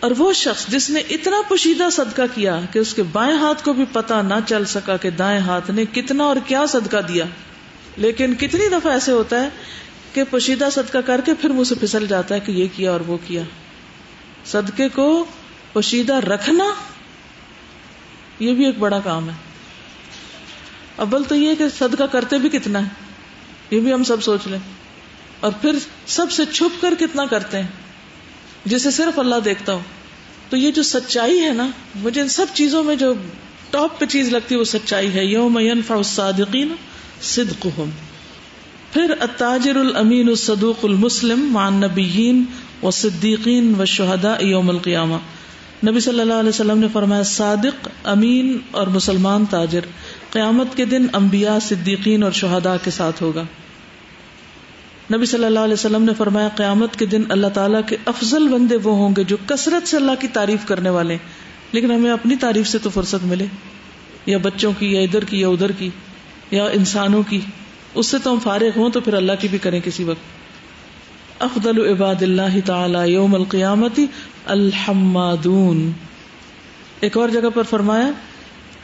اور وہ شخص جس نے اتنا پوشیدہ صدقہ کیا کہ اس کے بائیں ہاتھ کو بھی پتا نہ چل سکا کہ دائیں ہاتھ نے کتنا اور کیا صدقہ دیا۔ لیکن کتنی دفعہ ایسے ہوتا ہے کہ پوشیدہ صدقہ کر کے پھر منہ سے پھسل جاتا ہے کہ یہ کیا اور وہ کیا۔ صدقے کو پوشیدہ رکھنا یہ بھی ایک بڑا کام ہے۔ ابل تو یہ کہ صدقہ کرتے بھی کتنا ہے۔ یہ بھی ہم سب سوچ لیں۔ اور پھر سب سے چھپ کر کتنا کرتے ہیں؟ جسے صرف اللہ دیکھتا ہو۔ تو یہ جو سچائی ہے نا، مجھے ان سب چیزوں میں جو ٹاپ پہ چیز لگتی ہے، وہ سچائی ہے۔ یوم ينفع الصادقین صدقهم پھر التاجر الامین الصدوق المسلم مع النبیین والصدیقین والشہداء یوم القیامہ۔ نبی صلی اللہ علیہ وسلم نے فرمایا، صادق، امین اور مسلمان تاجر۔ قیامت کے دن انبیاء، صدیقین اور شہداء کے ساتھ ہوگا۔ نبی صلی اللہ علیہ وسلم نے فرمایا، قیامت کے دن اللہ تعالیٰ کے افضل بندے وہ ہوں گے جو کثرت سے اللہ کی تعریف کرنے والے لیکن ہمیں اپنی تعریف سے تو فرصت ملے۔ یا بچوں کی، یا ادھر کی، یا ادھر کی، یا انسانوں کی۔ اس سے تو ہم فارغ ہوں تو پھر اللہ کی بھی کریں کسی وقت۔ افضل عباد اللہ تعالی یوم القیامتی الحمادون۔ ایک اور جگہ پر فرمایا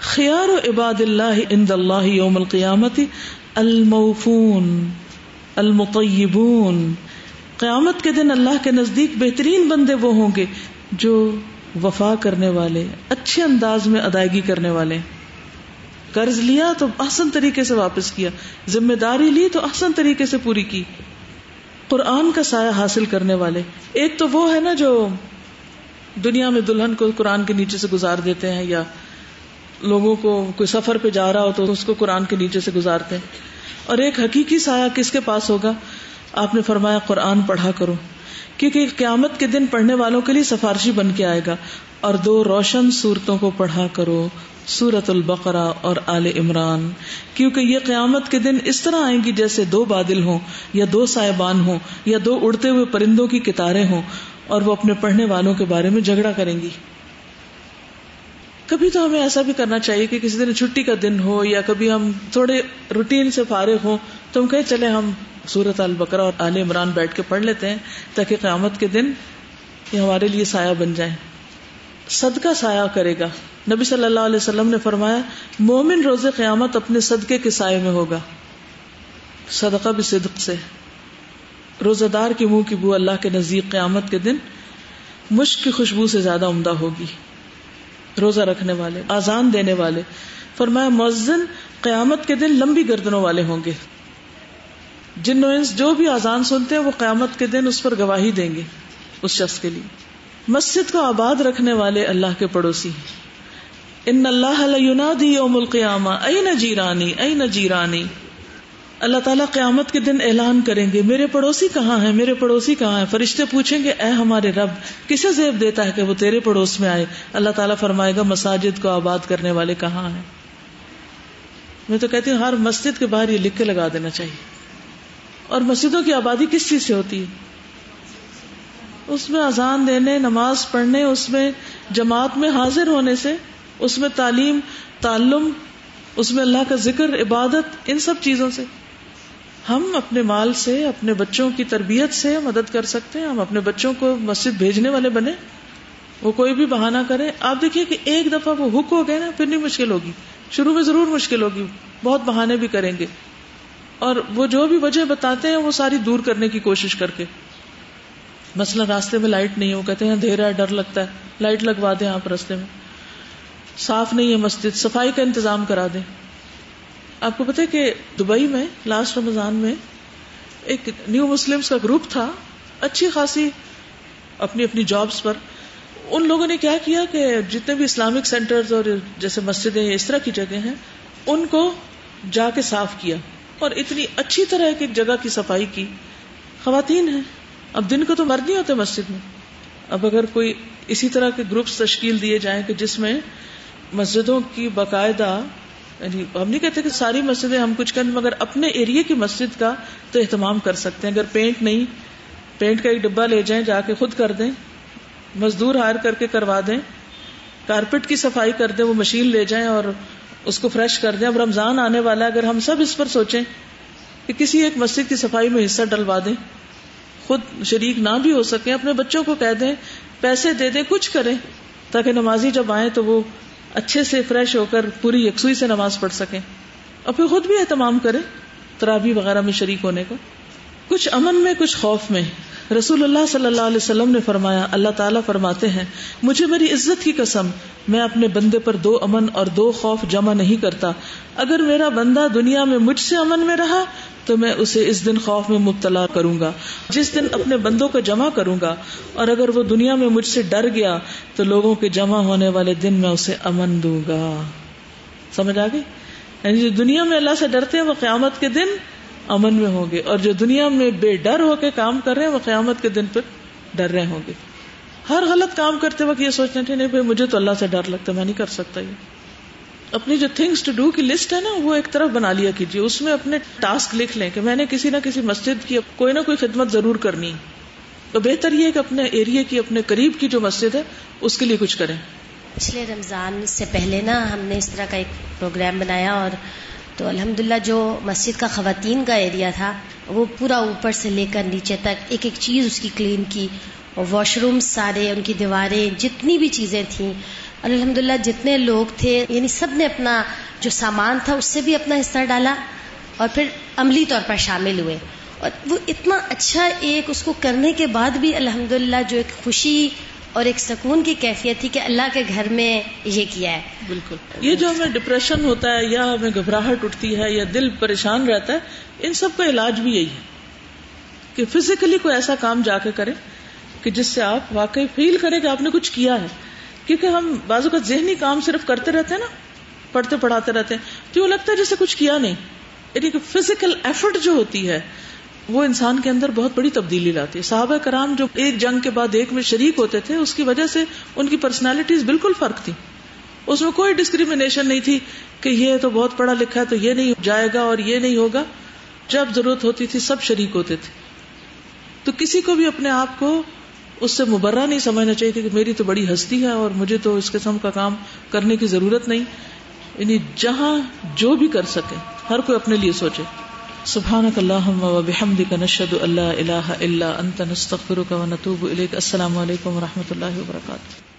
خیار و عباد اللہ اند اللہ یوم القیامتی الموفون، المطیبون۔ قیامت کے دن اللہ کے نزدیک بہترین بندے وہ ہوں گے جو وفا کرنے والے، اچھے انداز میں ادائیگی کرنے والے۔ قرض لیا تو احسن طریقے سے واپس کیا، ذمہ داری لی تو احسن طریقے سے پوری کی۔ قرآن کا سایہ حاصل کرنے والے۔ ایک تو وہ ہے نا جو دنیا میں دلہن کو قرآن کے نیچے سے گزار دیتے ہیں یا لوگوں کو کوئی سفر پہ جا رہا ہو تو اس کو قرآن کے نیچے سے گزارتے ہیں۔ اور ایک حقیقی سایہ کس کے پاس ہوگا؟ آپ نے فرمایا، قرآن پڑھا کرو۔ کیونکہ قیامت کے دن پڑھنے والوں کے لیے سفارشی بن کے آئے گا۔ اور دو روشن صورتوں کو پڑھا کرو سورت البقرا اور آل عمران۔ کیونکہ یہ قیامت کے دن اس طرح آئیں گی جیسے دو بادل ہوں، یا دو سائبان ہوں، یا دو اڑتے ہوئے پرندوں کی کتاریں ہوں، اور وہ اپنے پڑھنے والوں کے بارے میں جھگڑا کریں گی۔ کبھی تو ہمیں ایسا بھی کرنا چاہیے کہ کسی دن چھٹی کا دن ہو یا کبھی ہم تھوڑے روٹین سے فارغ ہوں تو ہم کہیں چلے ہم سورت البقرا اور آل عمران بیٹھ کے پڑھ لیتے ہیں تاکہ قیامت کے دن یہ ہمارے لیے سایہ بن جائے۔ صدقہ سایہ کرے گا۔ نبی صلی اللہ علیہ وسلم نے فرمایا، مومن روز قیامت اپنے صدقے کے سائے میں ہوگا۔ صدقہ بھی صدق سے۔ روزہ دار کی منہ کی بو اللہ کے نزدیک قیامت کے دن مشک کی خوشبو سے زیادہ عمدہ ہوگی۔ روزہ رکھنے والے آزان دینے والے۔ فرمایا، مؤذن قیامت کے دن لمبی گردنوں والے ہوں گے۔ جن انس جو بھی آزان سنتے ہیں، وہ قیامت کے دن اس پر گواہی دیں گے، اس شخص کے لیے۔ مسجد کو آباد رکھنے والے اللہ کے پڑوسی ان اللہ ینادی یوم القیامہ این جیرانی این جیرانی۔ اللہ تعالیٰ قیامت کے دن اعلان کریں گے، میرے پڑوسی کہاں ہیں؟ میرے پڑوسی کہاں ہیں؟ فرشتے پوچھیں گے، اے ہمارے رب، کسے زیب دیتا ہے کہ وہ تیرے پڑوس میں آئے؟ اللہ تعالیٰ فرمائے گا، مساجد کو آباد کرنے والے کہاں ہیں؟ میں تو کہتی ہوں، ہر مسجد کے باہر یہ لکھ کے لگا دینا چاہیے۔ اور مسجدوں کی آبادی کس چیز سے ہوتی ہے؟ اس میں اذان دینے، نماز پڑھنے، اس میں جماعت میں حاضر ہونے سے، اس میں تعلیم، تعلم، اس میں اللہ کا ذکر، عبادت، ان سب چیزوں سے۔ ہم اپنے مال سے، اپنے بچوں کی تربیت سے مدد کر سکتے ہیں، ہم اپنے بچوں کو مسجد بھیجنے والے بنے۔ وہ کوئی بھی بہانہ کرے۔ آپ دیکھیے کہ ایک دفعہ وہ حک ہو گئے نا، پھر نہیں مشکل ہوگی۔ شروع میں ضرور مشکل ہوگی۔ بہت بہانے بھی کریں گے۔ اور وہ جو بھی وجہ بتاتے ہیں، وہ ساری دور کرنے کی کوشش کر کے۔ مسئلہ راستے میں لائٹ نہیں ہو کہتے ہیں، اندھیرا، ڈر لگتا ہے۔ لائٹ لگوا دیں آپ راستے میں۔ صاف نہیں ہے مسجد، صفائی کا انتظام کرا دیں۔ آپ کو پتا کہ دبئی میں لاسٹ رمضان میں ایک نیو مسلم کا گروپ تھا، اچھی خاصی اپنی اپنی جابس پر۔ ان لوگوں نے کیا کیا کہ جتنے بھی اسلامک سینٹر اور جیسے مسجدیں اس طرح کی جگہ ہیں، ان کو جا کے صاف کیا۔ اور اتنی اچھی طرح کی جگہ کی صفائی کی۔ خواتین ہیں۔ اب دن کو تو مرد نہیں ہوتے مسجد میں۔ اب اگر کوئی اسی طرح کے گروپس تشکیل دیے جائیں کہ جس میں مسجدوں کی باقاعدہ یعنی ہم نہیں کہتے کہ ساری مسجدیں ہم کچھ کریں مگر اپنے ایریے کی مسجد کا تو اہتمام کر سکتے ہیں۔ اگر پینٹ نہیں پینٹ کا ایک ڈبا لے جائیں، جا کے خود کر دیں، مزدور ہائر کر کے کروا دیں کارپیٹ کی صفائی کر دیں، وہ مشین لے جائیں اور اس کو فریش کر دیں۔ اب رمضان آنے والا ہے، اگر ہم سب اس پر سوچیں کہ کسی ایک مسجد کی صفائی میں حصہ ڈلوا دیں، خود شریک نہ بھی ہو سکے اپنے بچوں کو کہہ دیں، پیسے دے دیں، کچھ کریں، تاکہ نمازی جب آئیں تو وہ اچھے سے فریش ہو کر پوری یکسوئی سے نماز پڑھ سکیں اور پھر خود بھی اہتمام کریں ترابی وغیرہ میں شریک ہونے کا کچھ امن میں، کچھ خوف میں۔ رسول اللہ صلی اللہ علیہ وسلم نے فرمایا، اللہ تعالیٰ فرماتے ہیں، مجھے میری عزت کی قسم، میں اپنے بندے پر دو امن اور دو خوف جمع نہیں کرتا۔ اگر میرا بندہ دنیا میں مجھ سے امن میں رہا، تو میں اسے اس دن خوف میں مبتلا کروں گا۔ جس دن اپنے بندوں کو جمع کروں گا۔ اور اگر وہ دنیا میں مجھ سے ڈر گیا، تو لوگوں کے جمع ہونے والے دن میں اسے امن دوں گا۔ سمجھ آ گئی؟ یعنی جو دنیا میں اللہ سے ڈرتے ہیں، وہ قیامت کے دن امن میں ہوں گے اور جو دنیا میں بے ڈر ہو کے کام کر رہے ہیں، وہ قیامت کے دن پہ ڈر رہے ہوں گے۔ ہر غلط کام کرتے وقت یہ سوچنا چاہیے نہیں مجھے تو اللہ سے ڈر لگتا میں نہیں کر سکتا یہ۔ اپنی جو تھنگس ٹو ڈو کی لسٹ ہے نا، وہ ایک طرف بنا لیا کیجیے۔ اس میں اپنے ٹاسک لکھ لیں کہ میں نے کسی نہ کسی مسجد کی کوئی نہ کوئی خدمت ضرور کرنی۔ تو بہتر یہ کہ اپنے ایریا کی، اپنے قریب کی جو مسجد ہے، اس کے لیے کچھ کریں۔ پچھلے رمضان سے پہلے نا، ہم نے اس طرح کا ایک پروگرام بنایا اور تو الحمد جو مسجد کا خواتین کا ایریا تھا، وہ پورا اوپر سے لے کر نیچے تک ایک ایک چیز اس کی کلین کی، اور واش روم سارے، ان کی دیواریں، جتنی بھی چیزیں تھیں۔ الحمد للہ جتنے لوگ تھے یعنی سب نے اپنا جو سامان تھا، اس سے بھی اپنا حصہ ڈالا، اور پھر عملی طور پر شامل ہوئے۔ اور وہ اتنا اچھا ایک اس کو کرنے کے بعد بھی الحمد جو ایک خوشی اور ایک سکون کی کیفیت تھی کہ اللہ کے گھر میں یہ کیا ہے۔ بالکل۔ یہ جو ہمیں ڈپریشن ہوتا ہے یا ہمیں گھبراہٹ اٹھتی ہے یا دل پریشان رہتا ہے، ان سب کا علاج بھی یہی ہے کہ فزیکلی کوئی ایسا کام جا کے کرے کہ جس سے آپ واقعی فیل کریں کہ آپ نے کچھ کیا ہے۔ کیونکہ ہم بازو کا ذہنی کام صرف کرتے رہتے ہیں نا، پڑھتے پڑھاتے رہتے ہیں، تو وہ لگتا ہے جیسے کچھ کیا نہیں۔ یعنی کہ فزیکل ایفرٹ جو ہوتی ہے وہ انسان کے اندر بہت بڑی تبدیلی لاتی ہے۔ صحابہ کرام جو ایک جنگ کے بعد ایک میں شریک ہوتے تھے، اس کی وجہ سے ان کی پرسنالٹیز بالکل فرق تھی اس میں کوئی ڈسکریمنیشن نہیں تھی کہ یہ تو بہت پڑھا لکھا ہے تو یہ نہیں جائے گا اور یہ نہیں ہوگا۔ جب ضرورت ہوتی تھی، سب شریک ہوتے تھے۔ تو کسی کو بھی اپنے آپ کو اس سے مبرہ نہیں سمجھنا چاہیے کہ میری تو بڑی ہستی ہے اور مجھے تو اس قسم کا کام کرنے کی ضرورت نہیں۔ یعنی جہاں جو بھی کر سکے، ہر کوئی اپنے لیے سوچے۔ سبحانك اللهم وبحمدك نشهد ان لا اله الا انت نستغفرك ونتوب اليك السلام علیکم و رحمۃ اللہ وبرکاتہ